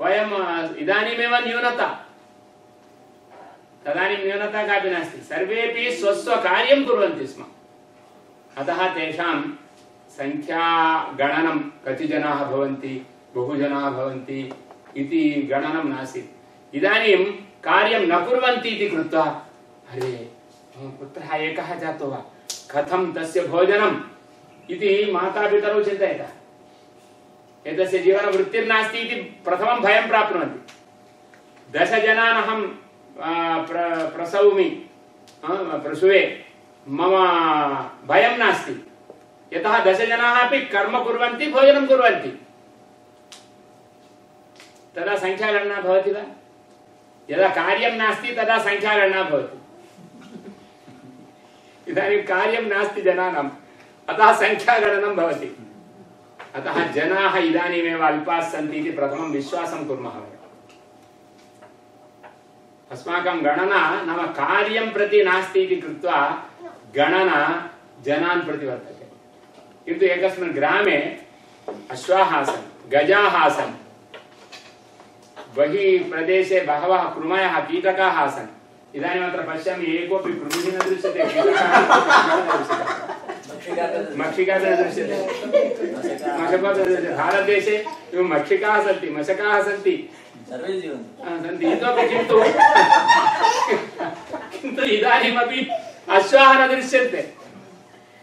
वयम् इदानीमेव न्यूनता। तदानीं न्यूनता कापि नास्ति। सर्वेपि स्वस्वकार्यं कुर्वन्ति स्म। अतः तेषां सङ्ख्यागणनं कति जनाः भवन्ति बहुजनाः भवन्ति इति गणनं नासीत्। इदानीं कार्यं न कुर्वन्ति इति कृत्वा, अरे, मम पुत्रः एकः जातो वा? कथं तस्य भोजनम्? इति मातापितरौ चिन्तयतः। एतस्य जीवनवृत्तिर्नास्ति इति प्रथमं भयं प्राप्नुवन्ति। दशजनान् प्र, प्रसौमि प्रसुवे। मम भयं नास्ति। यतः दशजनाः अपि कर्म कुर्वन्ति, भोजनं कुर्वन्ति। तदा सङ्ख्यागणना भवति वा? यदा कार्यं नास्ति, तदा सङ्ख्यागणना भवति। इदानीं कार्यं नास्ति जनानाम् अतः सङ्ख्यागणनं भवति। अतः जनाः इदानीमेव अल्पाः सन्ति इति प्रथमं विश्वासं कुर्मः अस्माकं गणना नाम कार्यं प्रति नास्ति इति कृत्वा गणना जनान् प्रति वर्तते। किन्तु एकस्मिन् ग्रामे अश्वाः आसन् गजाः आसन् बहिः प्रदेशे बहवः कृमयः कीटकाः आसन् इदानीम् अत्र पश्यामि कृमिः न दृश्यते। दृश्यते। मक्षिका मक्षिका न दृश्यते। मशकः भारतदेशे एवं मक्षिकाः सन्ति मशकाः सन्ति। सन्ति। इतोपि किन्तु किन्तु इदानीमपि अश्वाः न दृश्यन्ते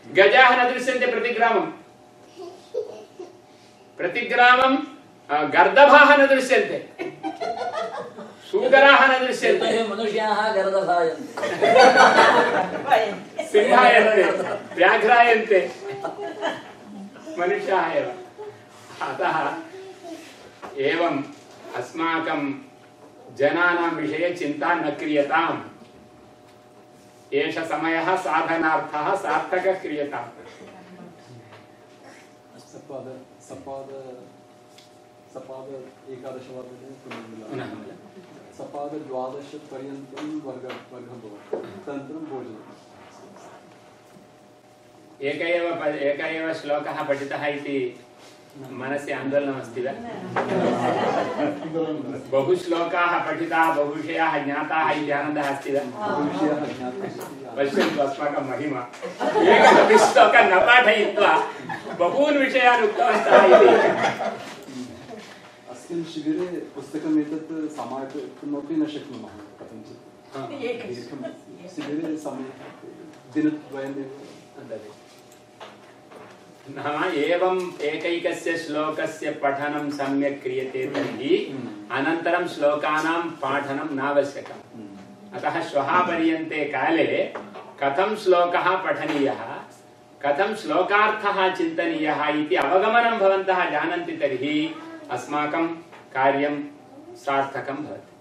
गजाः न दृश्यन्ते प्रतिग्रामम् प्रतिग्रामं आ, गर्दभाः न दृश्यन्ते शूकराः न दृश्यन्ते मनुष्याः गर्दभायन्ते सिंहायन्ते व्याघ्रायन्ते मनुष्याः एव अतः एवम् अस्माकं जनानां विषये चिन्ता न क्रियताम् एष समयः साधनार्थः सार्थकः क्रियताम् सपाद एकादशवादने पुनः वर्ग वर्गः भवति। तदनन्तरं भोजनम् एक एव एक एव श्लोकः पठितः इति मनसि आन्दोलनमस्ति वा बहु श्लोकाः पठिताः बहु विषयाः ज्ञाताः इति आनन्दः अस्ति वा पश्यन्तु अस्माकं महिमा। एकमपि श्लोकं न पाठयित्वा बहून् विषयान् उक्तवन्तः इति। अस्मिन् शिबिरे पुस्तकम् एतत् समापयितुमपि न शक्नुमः कथञ्चित्। शिबिरे समयः दिनद्वयमेव तदेव। नाम एवम् एकैकस्य श्लोकस्य पठनं सम्यक् क्रियते तर्हि अनन्तरं श्लोकानां पाठनं नावश्यकम्। अतः श्वः पर्यन्ते काले कथं श्लोकः पठनीयः कथं श्लोकार्थः चिन्तनीयः इति अवगमनं भवन्तः जानन्ति तर्हि अस्माकं कार्यं सार्थकं भवति।